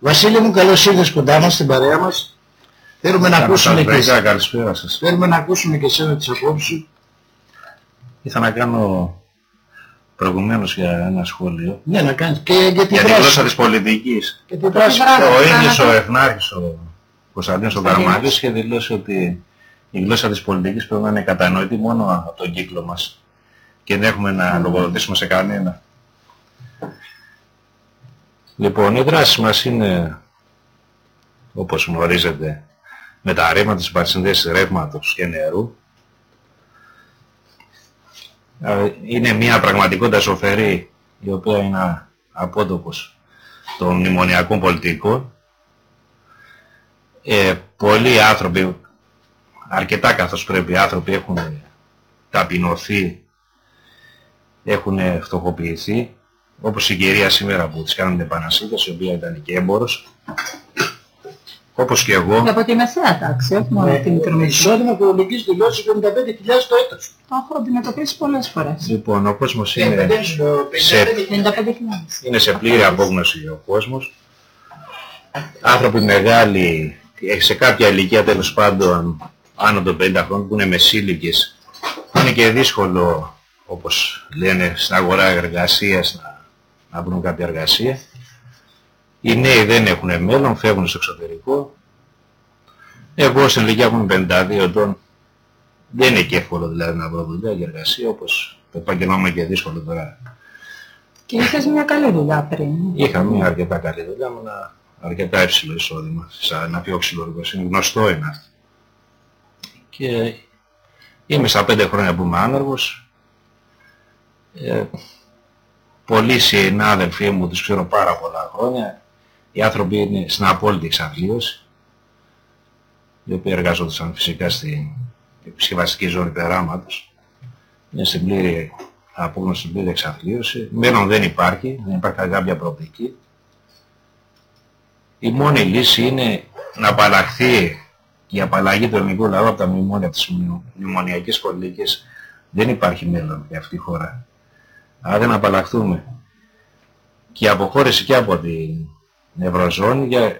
S5: Βασίλη μου καλώς ήρθες κοντά μας στην παρέα μας. Θέλουμε να ακούσουμε και
S8: Καλησπέρα,
S5: εσένα.
S8: καλησπέρα σας.
S5: Θέλουμε να ακούσουμε και εσένα τις απόψεις σου.
S8: Ήθελα να κάνω προηγουμένως για ένα σχόλιο.
S5: Ναι, να κάνεις και για τη
S8: Για τη
S5: δράση.
S8: γλώσσα της πολιτικής.
S5: Και τη δράση.
S4: δράση.
S8: Ο
S4: Κάνατε.
S8: ίδιος ο Ευνάρχης, ο Κωνσταντίνος ο
S4: Κωνσταντίνος.
S8: Καραμάκης, είχε δηλώσει ότι η γλώσσα της πολιτικής πρέπει να είναι κατανοητή μόνο από τον κύκλο μας και δεν έχουμε να λογοδοτήσουμε σε κανένα. Λοιπόν, οι δράσεις μας είναι, όπως γνωρίζετε, με τα ρεύματα της παρσυνδέσης ρεύματος και νερού. Ε, Είναι μια πραγματικότητα ζωφερή, η οποία είναι απότοπος των μνημονιακών πολιτικών. Ε, πολλοί άνθρωποι, αρκετά καθώς πρέπει, άνθρωποι έχουν ταπεινωθεί, έχουν φτωχοποιηθεί, όπως η κυρία σήμερα που της κάνουν την επανασύνταση, η οποία ήταν και έμπορος, όπως και εγώ.
S4: Και από τη μεσαία τάξη, όχι μόνο
S5: Με
S4: από τη μικρομεσαία.
S5: εισόδημα φορολογικής δηλώσης 55.000 το έτος.
S4: Το έχω αντιμετωπίσει πολλές φορές.
S8: Λοιπόν, ο κόσμος
S5: Ε,
S8: είναι,
S5: πέντε στο
S8: σε-
S4: 55.000.
S8: είναι σε πλήρη απόγνωση ο κόσμος. Άνθρωποι μεγάλοι, ε, σε κάποια ηλικία τέλος πάντων, άνω των 50 χρόνων, που είναι μεσήλικες, που είναι και δύσκολο, όπως λένε, στην αγορά εργασίας να, να βρουν κάποια εργασία. Οι νέοι δεν έχουν μέλλον, φεύγουν στο εξωτερικό. Εγώ στην ηλικία που είμαι 52 ετών, δεν είναι και εύκολο δηλαδή να βρω δουλειά και εργασία, όπως το επάγγελμά μου είναι και δύσκολο τώρα
S4: Και είχες μια καλή δουλειά πριν.
S8: Είχα μια αρκετά καλή δουλειά με ένα αρκετά υψηλό εισόδημα. Σαν ένα πιο ψηλό εργοσύνη. Γνωστό είναι αυτό. Και είμαι στα πέντε χρόνια που είμαι άνεργος. Ε, πολλοί συνάδελφοί μου τους ξέρω πάρα πολλά χρόνια. Οι άνθρωποι είναι στην απόλυτη εξαθλίωση. Οι οποίοι εργάζονταν φυσικά στην επισκευαστική ζώνη περάματος. Είναι στην πλήρη απόγνωση, στην πλήρη εξαθλίωση. Μέλλον δεν υπάρχει, δεν υπάρχει κάποια προοπτική. Η μόνη λύση είναι να απαλλαχθεί η απαλλαγή του ελληνικού λαού από τα μνημόνια, από τις μνημο- μνημονιακές πολιτικές. Δεν υπάρχει μέλλον για αυτή τη χώρα. Αν δεν απαλλαχθούμε και η αποχώρηση και από την Ευρωζώνη και-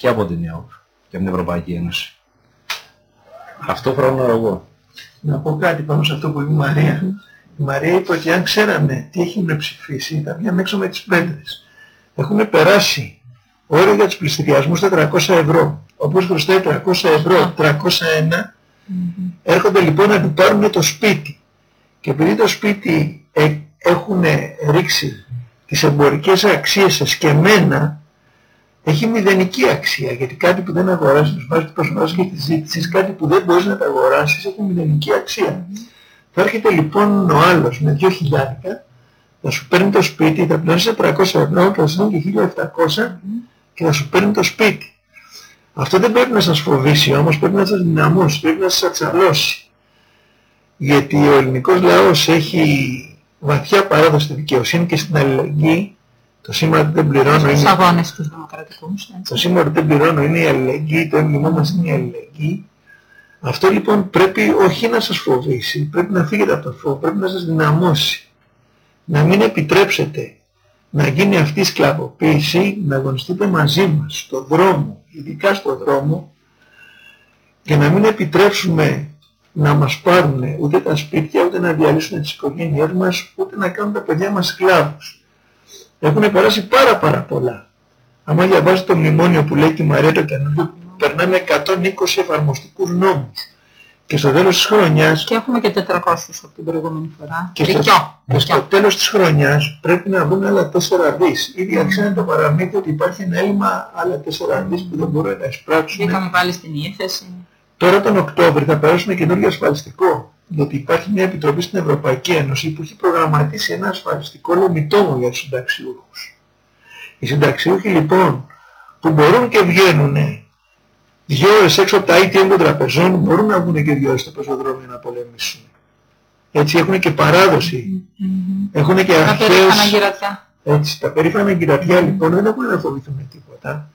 S8: και από την ΕΟΠ και από την Ευρωπαϊκή Ένωση. Αυτό φρονώ εγώ.
S3: Να πω κάτι πάνω σε αυτό που είπε η Μαρία. Η Μαρία είπε ότι αν ξέραμε τι έχουν ψηφίσει, θα βγαίναμε έξω με τις πέτρες. Έχουν περάσει όριο για τους πληστηριασμούς 400 ευρώ. Όπως χρωστάει 300 ευρώ, 301, έρχονται λοιπόν να του πάρουν το σπίτι. Και επειδή το σπίτι ε, έχουν ρίξει τις εμπορικές αξίες εσκεμμένα, έχει μηδενική αξία. Γιατί κάτι που δεν αγοράσεις, τους βάζεις την προσφοράς και τη ζήτησης, κάτι που δεν μπορείς να τα αγοράσεις, έχει μηδενική αξία. Θα έρχεται λοιπόν ο άλλος με 2.000, θα σου παίρνει το σπίτι, θα πληρώσεις 300 ευρώ και θα σου δίνει και 1.700 και θα σου παίρνει το σπίτι. Αυτό δεν πρέπει να σας φοβήσει όμως, πρέπει να σας δυναμώσει, πρέπει να σας ατσαλώσει. Γιατί ο ελληνικός λαός έχει βαθιά παράδοση στη δικαιοσύνη και στην αλληλεγγύη. Το σήμα που δεν πληρώνω
S4: Στους
S3: είναι
S4: αγώνες τους δημοκρατικούς. έτσι.
S3: το σήμα που δεν πληρώνω είναι η αλληλεγγύη, το έμβλημά μας είναι η αλληλεγγύη. Αυτό λοιπόν πρέπει όχι να σας φοβήσει, πρέπει να φύγετε από το φόβο, πρέπει να σας δυναμώσει. Να μην επιτρέψετε να γίνει αυτή η σκλαβοποίηση, να αγωνιστείτε μαζί μας, στο δρόμο, ειδικά στο δρόμο, και να μην επιτρέψουμε να μας πάρουν ούτε τα σπίτια, ούτε να διαλύσουν τις οικογένειές μας, ούτε να κάνουν τα παιδιά μας σκλάβους. Έχουν περάσει πάρα πάρα πολλά. Άμα διαβάζετε το μνημόνιο που λέει και η Μαρία το καινούργιο, περνάμε 120 εφαρμοστικούς νόμους. Και στο τέλος της χρονιάς,
S4: Και έχουμε και 400 από την προηγούμενη φορά.
S3: και στο,
S4: Δικιό.
S3: και στο
S4: Δικιό.
S3: τέλος της χρονιάς πρέπει να βγουν άλλα 4 δις. Ήδη άρχισαν το παραμύθι ότι υπάρχει ένα έλλειμμα άλλα 4 δις που δεν μπορούν να εισπράξουν.
S4: Μπήκαμε πάλι στην ύφεση.
S3: Τώρα τον Οκτώβρη θα περάσουμε καινούργιο ασφαλιστικό. Διότι υπάρχει μια επιτροπή στην Ευρωπαϊκή Ένωση που έχει προγραμματίσει ένα ασφαλιστικό λομιτόμο για τους συνταξιούχους. Οι συνταξιούχοι λοιπόν που μπορούν και βγαίνουν δύο ώρες έξω από τα ATM των τραπεζών μπορούν να βγουν και δύο ώρες στο πεζοδρόμιο να πολεμήσουν. Έτσι έχουν και παράδοση. Έχουν και
S4: Τα περίφανα
S3: αρχαίες...
S4: γυρατιά.
S3: Έτσι, τα περήφανα κυρατιά λοιπόν δεν έχουν να φοβηθούν τίποτα.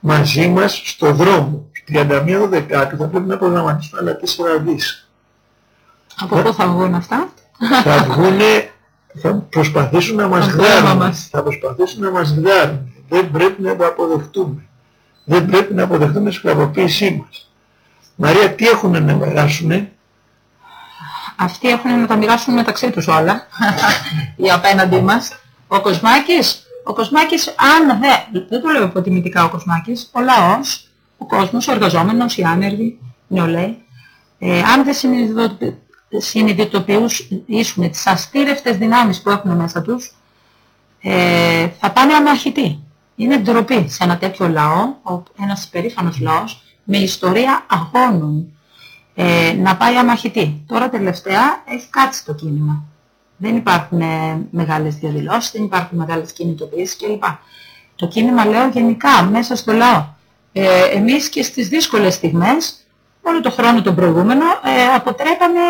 S3: Μαζί μας στο δρόμο. 31 Δεκάτου θα πρέπει να προγραμματίσουμε άλλα 4 δις.
S4: Από πού θα βγουν αυτά;
S3: θα βγούνε, θα προσπαθήσουν να μας
S4: Το θέμα
S3: γδάρουν.
S4: μας.
S3: Θα προσπαθήσουν να μας γδάρουν. Δεν πρέπει να το αποδεχτούμε. Δεν πρέπει να αποδεχτούμε τη σκλαβοποίησή μας. Μαρία, τι έχουν να περάσουνε.
S4: αυτοί έχουν να τα μοιράσουν μεταξύ τους όλα, οι απέναντί μας. Ο Κοσμάκης, ο Κοσμάκης, αν δεν, δεν το λέω υποτιμητικά ο Κοσμάκης, ο λαός, ο κόσμος, ο εργαζόμενος, οι άνεργοι, οι νεολαίοι, ε, αν δεν συνειδητοποιη- συνειδητοποιήσουν τις αστήρευτες δυνάμεις που έχουν μέσα τους, ε, θα πάνε αμαχητοί. Είναι ντροπή σε ένα τέτοιο λαό, ο- ένας περήφανος λαός, με ιστορία αγώνων, ε, να πάει αμαχητή. Τώρα τελευταία έχει κάτσει το κίνημα. Δεν υπάρχουν ε, μεγάλες διαδηλώσεις, δεν υπάρχουν μεγάλες κινητοποιήσεις κλπ. Το κίνημα λέω γενικά μέσα στο λαό. Ε, εμείς και στις δύσκολες στιγμές, όλο το χρόνο τον προηγούμενο, ε, αποτρέπαμε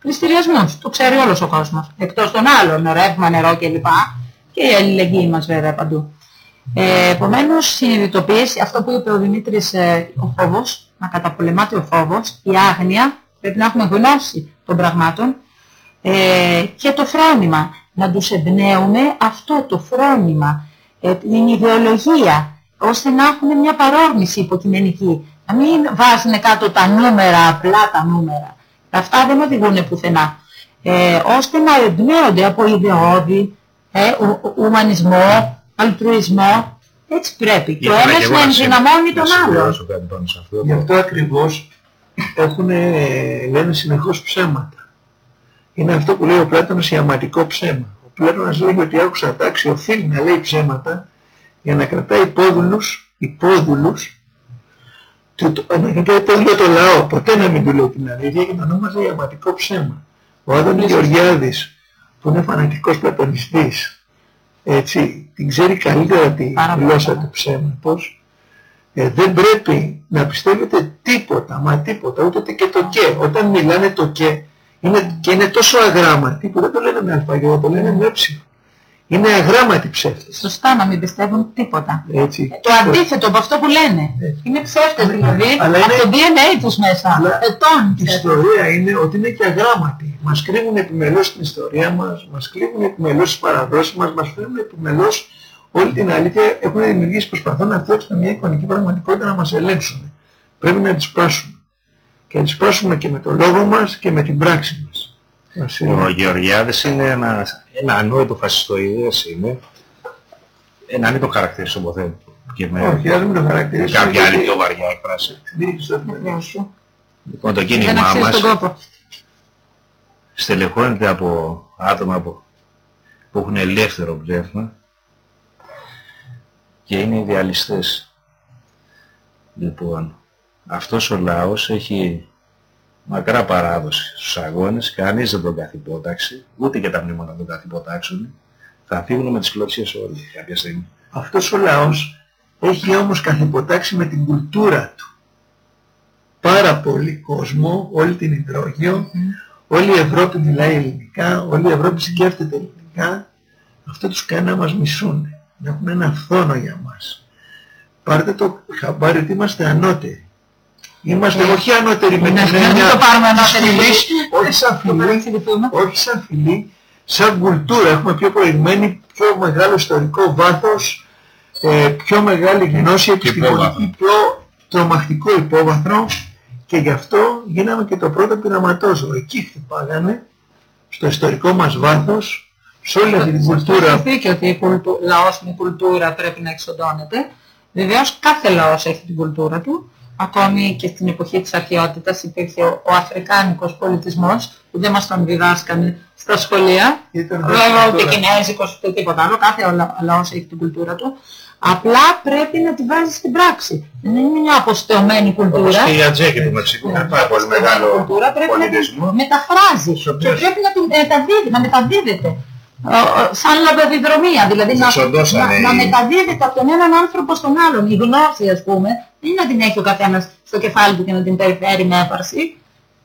S4: πληστηριασμούς. Το ξέρει όλος ο κόσμος. Εκτός των άλλων, ρεύμα, νερό κλπ. Και η αλληλεγγύη μας βέβαια παντού. Ε, επομένως, συνειδητοποίηση, αυτό που είπε ο Δημήτρης, ε, ο φόβος, να καταπολεμάται ο φόβος, η άγνοια, πρέπει να έχουμε γνώση των πραγμάτων, ε, και το φρόνημα, να τους εμπνέουμε αυτό το φρόνημα, ε, την ιδεολογία, ώστε να έχουν μια παρόρμηση υποκειμενική. Να μην βάζουν κάτω τα νούμερα, απλά τα νούμερα. Αυτά δεν οδηγούν πουθενά. Ε, ώστε να εμπνέονται από ιδεώδη, ε, ου- ου- ουμανισμό, αλτρουισμό. Έτσι πρέπει. Και ο
S8: Ήθελα
S4: ένας
S8: εγώ
S4: να
S8: να συ-
S4: ενδυναμώνει
S8: να
S4: τον άλλον.
S8: συμπληρώσω κάτι πάνω σε αυτό.
S3: Γι' αυτό ακριβώς έχουν, λένε συνεχώς ψέματα. Είναι αυτό που λέει ο Πλάτωνας ιαματικό ψέμα. Ο Πλάτωνας λέει ότι η άκουσα τάξη οφείλει να λέει ψέματα για να κρατάει υπόδουλους, υπόδουλους και το, να κρατάει υπόδουλο το λαό. Ποτέ να μην του λέει την αλήθεια και να ονόμαζε ιαματικό ψέμα. Ο Άδωνης Γεωργιάδης που είναι φανατικός πλατωνιστής έτσι, την ξέρει καλύτερα τη
S4: Πάρα πολύ
S3: γλώσσα
S4: καλά.
S3: του ψέματος ε, δεν πρέπει να πιστεύετε τίποτα, μα τίποτα, ούτε και το και. Όταν μιλάνε το και, είναι, και είναι τόσο αγράμματοι που δεν το λένε με αλφαγιό, το λένε με έψιλο. Είναι αγράμματοι ψεύτες.
S4: Σωστά να μην πιστεύουν τίποτα.
S3: Έτσι.
S4: Το αντίθετο από αυτό που λένε.
S3: Έτσι.
S4: Είναι ψεύτες δηλαδή,
S3: Αλλά
S4: από
S3: είναι-
S4: το DNA τους μέσα.
S3: Αλλά
S4: Ετών.
S3: Η ιστορία είναι ότι είναι και αγράμματοι. Μας κρύβουν επιμελώς την ιστορία μας, μας κρύβουν επιμελώς τις παραδόσεις μας, μας φέρνουν επιμελώς όλη την αλήθεια. Έχουν δημιουργήσει, προσπαθούν να φτιάξουν μια εικονική πραγματικότητα να μας ελέγξουν. Πρέπει να τις σπάσουμε. Και να τις σπάσουμε και με το λόγο μας και με την πράξη μας. Μας είναι-
S8: Ο Γεωργιάδης είναι ένα, ένα ανόητο φασιστοειδές είναι. Ένα αν το χαρακτηρίσω ποτέ και με
S3: Όχι, ας μην το χαρακτηρίσω.
S8: κάποια άλλη
S3: γιατί
S8: πιο βαριά έκφραση.
S3: δείχνεις το επιμελώς.
S4: Γεια σου.
S8: Λοιπόν, το
S4: Δεν
S8: κίνημά
S4: αξίζει
S8: μας
S4: τον κόπο.
S8: στελεχώνεται από άτομα που, που έχουν ελεύθερο πνεύμα και είναι ιδεαλιστές. Λοιπόν, αυτός ο λαός έχει μακρά παράδοση στους αγώνες, κανείς δεν τον καθυπόταξε, ούτε και τα μνήματα τον καθυποτάξουν. Θα φύγουν με τις κλωτσίες όλοι κάποια στιγμή.
S3: Αυτός ο λαός έχει όμως καθυποτάξει με την κουλτούρα του. Πάρα πολύ κόσμο, όλη την υδρόγειο, όλη η Ευρώπη μιλάει ελληνικά, όλη η Ευρώπη σκέφτεται ελληνικά. Αυτό τους κάνει να μας μισούν, να έχουν ένα φθόνο για μας. Πάρτε το χαμπάρι ότι είμαστε ανώτεροι. Είμαστε όχι ανώτεροι με
S4: Ναι,
S3: την
S4: να μην
S3: έννοια
S4: το πάρουμε
S3: της
S4: ανώτεροι.
S3: φυλής, όχι σαν
S4: Το
S3: φυλή,
S4: παρεξηγηθούμε.
S3: όχι σαν φυλή, σαν κουλτούρα. Έχουμε πιο προηγμένη, πιο μεγάλο ιστορικό βάθος, ε, πιο μεγάλη γνώση επιστημονική,
S8: υπόβαθρο.
S3: πιο τρομακτικό υπόβαθρο και γι' αυτό γίναμε και το πρώτο πειραματόζωο. Εκεί χτυπάγανε, στο ιστορικό μας βάθος, σε όλη αυτή την κουλτούρα.
S4: Έχει δίκιο ότι η κουλτου... λαός με κουλτούρα πρέπει να εξοντώνεται. Βεβαίως κάθε λαός έχει την κουλτούρα του. Ακόμη και στην εποχή της αρχαιότητας υπήρχε ο, ο αφρικάνικος πολιτισμός που δεν μας τον διδάσκανε στα σχολεία.
S3: Ήταν
S4: Βέβαια ούτε
S3: κουλτούρα.
S4: κινέζικος ούτε τίποτα άλλο. Κάθε ο λα- λαός έχει την κουλτούρα του. Απλά πρέπει να τη βάζει στην πράξη. Δεν είναι μια αποστεωμένη κουλτούρα.
S8: Όπως και η Ατζέκη του Μεξικού είναι πάρα πολύ
S4: Στην
S8: μεγάλο
S4: κουλτούρα πρέπει να
S8: πολιτισμό.
S4: την μεταφράζει
S3: Στο
S4: και
S3: μέσο.
S4: πρέπει να την μεταδίδει, να μεταδίδεται. Ε, ε, Σαν λαμπεδιδρομία, δηλαδή να,
S8: Εξοντώσανε
S4: να,
S8: οι-
S4: να μεταδίδεται από τον έναν άνθρωπο στον άλλον. Η γνώση ας πούμε, δεν είναι να την έχει ο καθένας στο κεφάλι του και να την περιφέρει με έπαρση.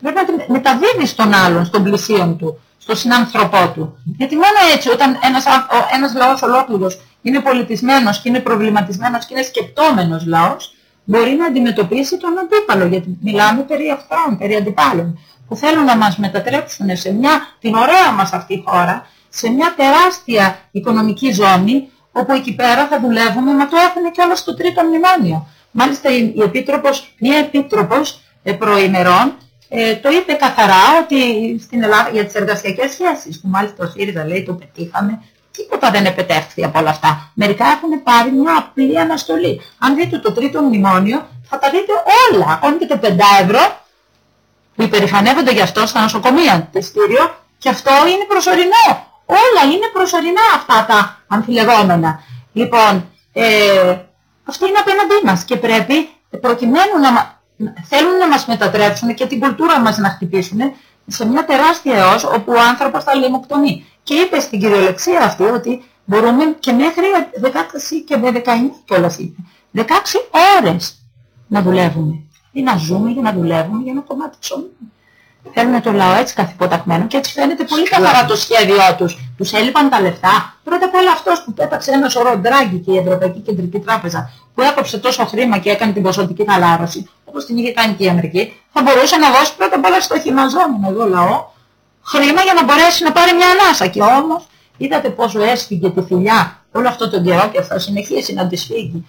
S4: Πρέπει να την μεταδίδει στον άλλον, στον πλησίον του, στον συνάνθρωπό του. Γιατί μόνο έτσι όταν ένας, α- ο- ένας λαός ολόκληρος είναι πολιτισμένος και είναι προβληματισμένος και είναι σκεπτόμενος λαός, μπορεί να αντιμετωπίσει τον αντίπαλο, γιατί μιλάμε περί εχθρών, περί αντιπάλων, που θέλουν να μας μετατρέψουν σε μια, την ωραία μας αυτή χώρα, σε μια τεράστια οικονομική ζώνη, όπου εκεί πέρα θα δουλεύουμε, μα το έχουν και όλα στο τρίτο μνημόνιο. Μάλιστα η, η Επίτροπος, μια Επίτροπος ε, προημερών ε, το είπε καθαρά ότι στην Ελλάδα για τις εργασιακές σχέσεις, που μάλιστα ο ΣΥΡΙΖΑ λέει το πετύχαμε, τίποτα δεν επετεύχθη από όλα αυτά. Μερικά έχουν πάρει μια απλή αναστολή. Αν δείτε το τρίτο μνημόνιο, θα τα δείτε όλα. Ακόμη και το 5 ευρώ που υπερηφανεύονται γι' αυτό στα νοσοκομεία τεστήριο και αυτό είναι προσωρινό. Όλα είναι προσωρινά αυτά τα αμφιλεγόμενα. Λοιπόν, ε, αυτό είναι απέναντί μας και πρέπει προκειμένου να μα- θέλουν να μας μετατρέψουν και την κουλτούρα μας να χτυπήσουν σε μια τεράστια αιώς όπου ο άνθρωπος θα λιμοκτονεί. Και είπε στην κυριολεξία αυτή ότι μπορούμε και μέχρι 16 και με 19 κιόλας είπε. 16 ώρες να δουλεύουμε. Ή να ζούμε για να δουλεύουμε για ένα κομμάτι ψωμί. Θέλουν το λαό έτσι καθυποταγμένο και έτσι φαίνεται πολύ καθαρά το σχέδιό τους. Τους έλειπαν τα λεφτά. Πρώτα απ' όλα αυτός που πέταξε ένα σωρό ντράγκη και η Ευρωπαϊκή Κεντρική Τράπεζα που έκοψε τόσο χρήμα και έκανε την ποσοτική χαλάρωση, όπως την είχε κάνει και η Αμερική, θα μπορούσε να δώσει πρώτα απ' όλα στο χυμαζόμενο εδώ λαό χρήμα για να μπορέσει να πάρει μια ανάσα. Και όμως είδατε πόσο έσφυγε τη φιλιά όλο αυτό τον καιρό και θα συνεχίσει να τη σφίγγει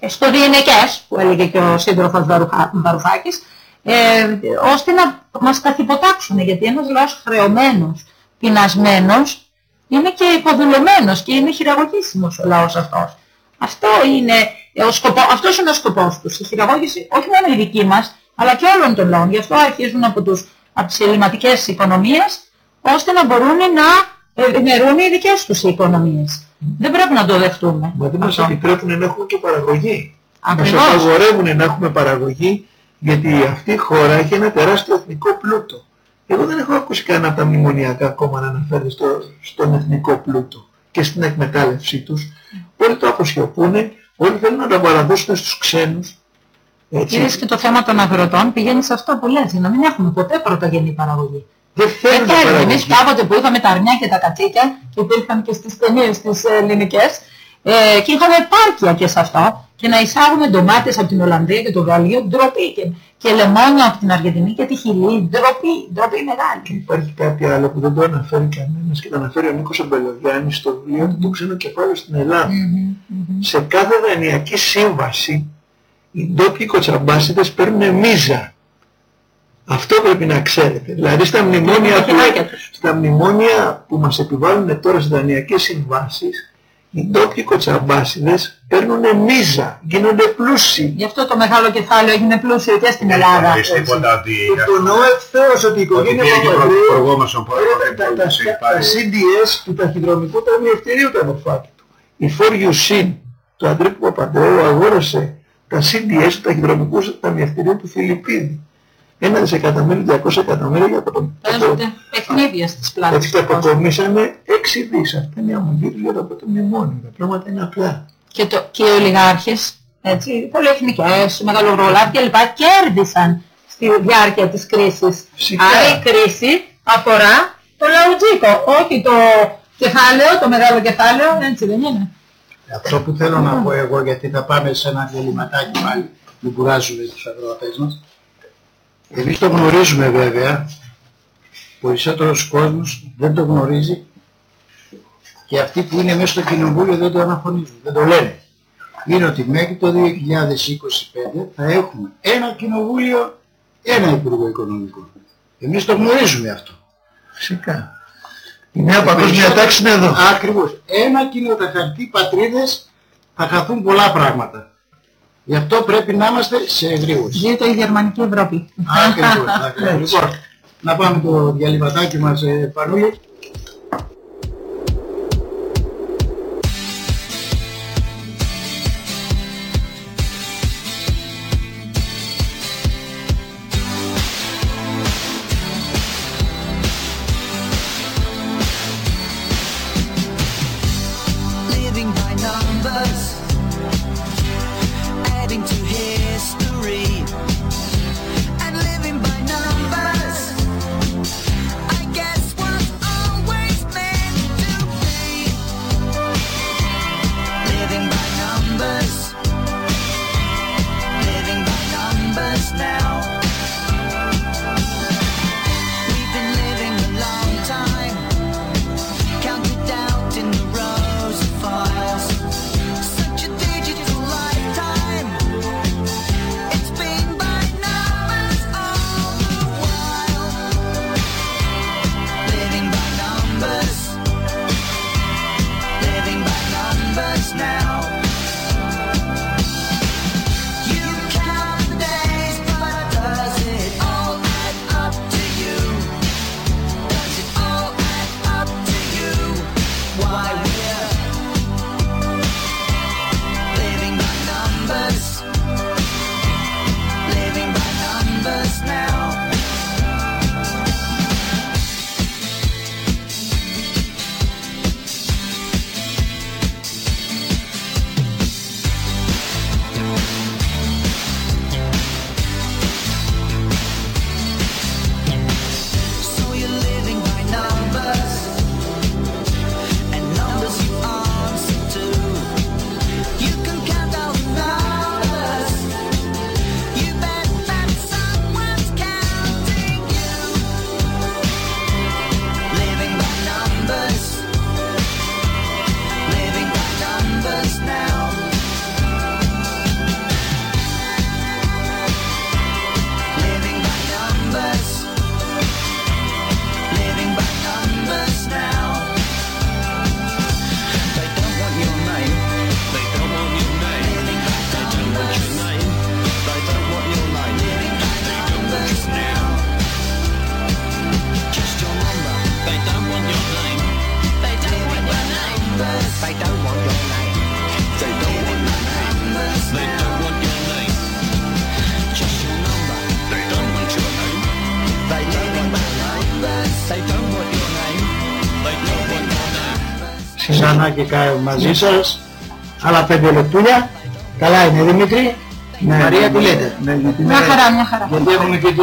S4: ε, στο διενεκές, που έλεγε και ο σύντροφος Βαρουχα- Βαρουφάκης, ε, ώστε να μας καθυποτάξουν, γιατί ένας λαός χρεωμένος, πεινασμένος, είναι και υποδουλωμένος και είναι χειραγωγήσιμος ο λαός αυτός. Αυτό είναι ε, ο σκοπό, αυτός είναι ο σκοπός τους, η χειραγώγηση όχι μόνο η δική μας, αλλά και όλων των λαών. Γι' αυτό αρχίζουν από, τους, από τις ελληματικές οικονομίες, ώστε να μπορούν να ευημερούν οι δικές τους οι οικονομίες. Δεν πρέπει να το δεχτούμε.
S3: Μα δεν μας
S4: αυτό.
S3: επιτρέπουν να έχουμε και παραγωγή; Μας
S4: Ακριβώς.
S3: απαγορεύουν να έχουμε παραγωγή γιατί αυτή η χώρα έχει ένα τεράστιο εθνικό πλούτο. Εγώ δεν έχω ακούσει κανένα από τα μνημονιακά ακόμα να αναφέρει στο, στον εθνικό πλούτο και στην εκμετάλλευσή τους. Όλοι το αποσιωπούνε, όλοι θέλουν να τα παραδώσουν στους ξένους. Έτσι.
S4: Είδες και το θέμα των αγροτών πηγαίνει σε αυτό που λες, να μην έχουμε ποτέ πρωτογενή παραγωγή.
S3: Δεν θέλουν
S4: Δεν
S3: να
S4: θέλουμε.
S3: παραγωγή.
S4: Εμείς κάποτε που είχαμε τα αρνιά και τα κατσίκια και υπήρχαν και στις ταινίες τις ελληνικές ε, και είχαμε επάρκεια και σε αυτό και να εισάγουμε ντομάτες από την Ολλανδία και το Γαλλίο, ντροπή και, και λεμόνια από την Αργεντινή και τη Χιλή, ντροπή, ντροπή μεγάλη.
S3: Υπάρχει κάτι άλλο που δεν το αναφέρει κανένας και το αναφέρει ο Νίκος Αμπελογιάννης στο βιβλίο του το ξένο κεφάλαιο στην Ελλάδα. Σε κάθε δανειακή σύμβαση οι ντόπιοι κοτσαμπάσιδες παίρνουν μίζα. Αυτό πρέπει να ξέρετε. Δηλαδή στα μνημόνια, που,
S4: χεράκια τους.
S3: στα μνημόνια που μας επιβάλλουν τώρα στις δανειακές συμβάσεις οι ντόπιοι κοτσαμπάσιδες παίρνουν μίζα, γίνονται πλούσιοι.
S4: Γι' αυτό το μεγάλο κεφάλαιο έγινε πλούσιο και στην
S8: Δεν
S4: Ελλάδα.
S8: γνωρίζεις τίποτα ότι...
S3: Το εννοώ ευθέως ότι η
S8: Ότι
S3: οικογένεια
S8: πήρε και
S3: Παπαδρέου
S8: πρωθυπουργό μας ο
S3: Πήρε τα, τα,
S8: Πρωθυπουργός.
S3: τα, τα CDS του ταχυδρομικού ταμιευτηρίου τα αδερφάκια του. Η 4USIN του Αντρίκου Παπαντρέου αγόρασε τα CDS του ταχυδρομικού ταμιευτηρίου του Φιλιππίδη. Ένα δισεκατομμύριο, 200 εκατομμύρια για το
S4: Παίζονται παιχνίδια στις πλάτες.
S3: Έτσι τα αποκομίσανε 6 δις. Αυτά είναι αμμοντήρες για το πρώτο μνημόνιο. Τα πράγματα είναι απλά.
S4: και, το, και οι ολιγάρχες, έτσι, πολυεθνικές, μεγαλογρολάβοι κλπ. κέρδισαν στη διάρκεια της κρίσης.
S3: Φυσικά.
S4: Άρα η κρίση αφορά το λαουτζίκο, όχι το κεφάλαιο, το μεγάλο κεφάλαιο, έτσι δεν είναι.
S5: Αυτό που θέλω να πω εγώ, γιατί θα πάμε σε ένα διαλυματάκι πάλι, μην κουράζουμε τους αγρότες μας. Εμείς το γνωρίζουμε βέβαια, περισσότερος κόσμος δεν το γνωρίζει και αυτοί που είναι μέσα στο κοινοβούλιο δεν το αναφωνίζουν, δεν το λένε. Είναι ότι μέχρι το 2025 θα έχουμε ένα κοινοβούλιο, ένα υπουργό οικονομικό. Εμείς το γνωρίζουμε αυτό.
S3: Φυσικά. Η νέα παγκόσμια τάξη είναι εδώ.
S5: Ακριβώς. Ένα κοινό τα χαρτί πατρίδες θα χαθούν πολλά πράγματα. Γι' αυτό πρέπει να είμαστε σε εγρήγορση.
S4: Ζήτω η Γερμανική Ευρώπη.
S5: Ακριβώς. ακριβώς. Λοιπόν, να πάμε το διαλυματάκι μας, ε, Πανούλη. Ξανά και κα- μαζί σας. Άλλα πέντε λεπτούλια. Καλά είναι Δημήτρη.
S3: Ναι,
S5: Μαρία
S3: ναι,
S5: τι λέτε;
S3: Ναι, γιατί
S4: Μια
S3: είναι-
S4: χαρά, μια χαρά.
S5: Γιατί έχουμε και το...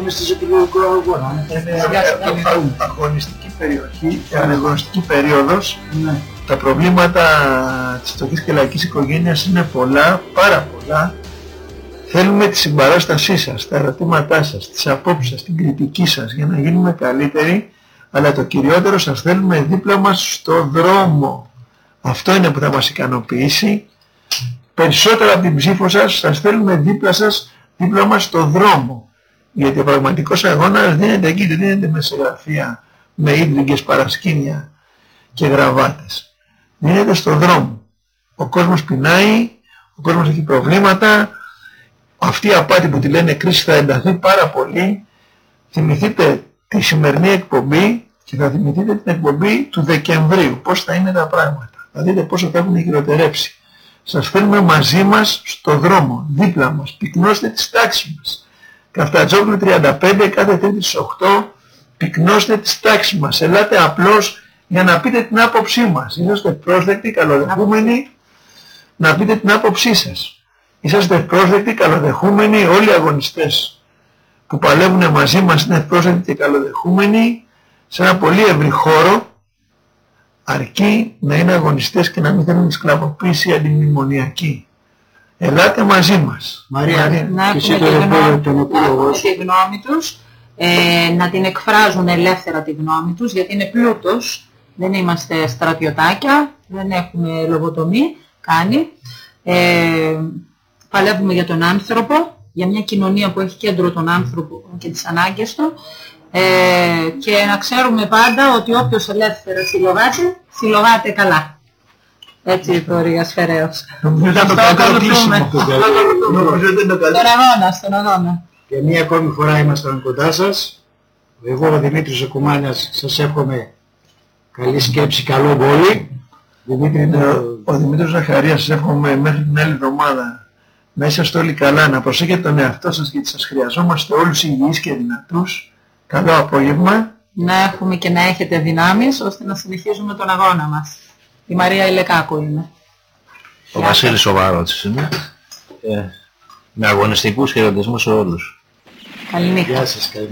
S5: είμαστε σε εκλογικό αγώνα.
S3: είναι
S5: Γεια σας,
S3: μια
S5: κύριε.
S3: αγωνιστική περιοχή και αναγωνιστική περίοδος.
S5: Ναι.
S3: Τα προβλήματα της φτωχής και λαϊκής οικογένειας είναι πολλά, πάρα πολλά. Θέλουμε τη συμπαράστασή σας, τα ερωτήματά σας, τις απόψεις σας, την κριτική σας για να γίνουμε καλύτεροι, αλλά το κυριότερο σας θέλουμε δίπλα μας στο δρόμο. Αυτό είναι που θα μας ικανοποιήσει. Περισσότερο από την ψήφο σας, σας θέλουμε δίπλα σας, δίπλα μας στο δρόμο. Γιατί ο πραγματικός αγώνας δίνεται εκεί, δεν δίνεται με σε γραφεία, με ίδρυγες παρασκήνια και γραβάτες. Δίνεται στο δρόμο. Ο κόσμος πεινάει, ο κόσμος έχει προβλήματα, αυτή η απάτη που τη λένε κρίση θα ενταθεί πάρα πολύ. Θυμηθείτε τη σημερινή εκπομπή και θα θυμηθείτε την εκπομπή του Δεκεμβρίου. Πώς θα είναι τα πράγματα. Θα δείτε πόσο θα έχουν χειροτερέψει. Σας φέρνουμε μαζί μας στο δρόμο, δίπλα μας. Πυκνώστε τις τάξεις μας. Καφτατζόγλου 35 κάθε τρίτη στις 8. Πυκνώστε τις τάξεις μας. Ελάτε απλώς για να πείτε την άποψή μας. Είσαστε πρόσδεκτοι, καλοδεχούμενοι να πείτε την άποψή σας. Είσαστε πρόσδεκτοι, καλοδεχούμενοι, όλοι οι αγωνιστές που παλεύουν μαζί μας είναι πρόσδεκτοι και καλοδεχούμενοι σε ένα πολύ ευρύ χώρο αρκεί να είναι αγωνιστές και να μην θέλουν σκλαβοποίηση αντιμνημονιακή. Ελάτε μαζί μας.
S5: Μαρία,
S4: να
S5: και εσύ
S4: έχουμε
S5: το
S4: τη
S5: επόμενο
S4: γνώμη,
S5: τον
S4: να
S5: επίλογο
S4: έχουμε
S5: σου.
S4: τη γνώμη τους, ε, να την εκφράζουν ελεύθερα τη γνώμη τους, γιατί είναι πλούτος, δεν είμαστε στρατιωτάκια, δεν έχουμε λογοτομή κάνει. Ε, παλεύουμε για τον άνθρωπο, για μια κοινωνία που έχει κέντρο τον άνθρωπο και τις ανάγκες του ε, και να ξέρουμε πάντα ότι όποιος ελεύθερα συλλογάται, συλλογάται καλά. Έτσι μπορεί ασφαιρέως.
S3: Νομίζω ήταν το
S4: Αυτό
S3: καλύτερο
S4: ακολουθούμε.
S3: κλείσιμο.
S4: Αυτό ακολουθούμε.
S3: Νομίζω ήταν το
S4: Στον
S3: καλύτερο.
S4: αγώνα, στον αγώνα.
S5: Και μία ακόμη φορά ήμασταν κοντά σας. Εγώ ο Δημήτρης ο Κουμάνιας σας εύχομαι καλή σκέψη, καλό βόλι. Δημήτρη,
S3: Είναι
S5: το...
S3: ο- Ο Δημήτρης Ζαχαρίας, σας εύχομαι μέχρι την άλλη εβδομάδα να είσαστε όλοι καλά, να προσέχετε τον εαυτό σας γιατί σας χρειαζόμαστε όλους υγιείς και δυνατούς. Καλό απόγευμα.
S4: Να έχουμε και να έχετε δυνάμεις ώστε να συνεχίζουμε τον αγώνα μας. Η Μαρία Ηλεκάκου είμαι.
S8: Ο Βασίλης Σοβαρότσης είναι. Ε, με αγωνιστικούς χαιρετισμούς σε όλους.
S4: Καληνύχτα.
S5: Γεια σας, καλή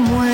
S9: somewhere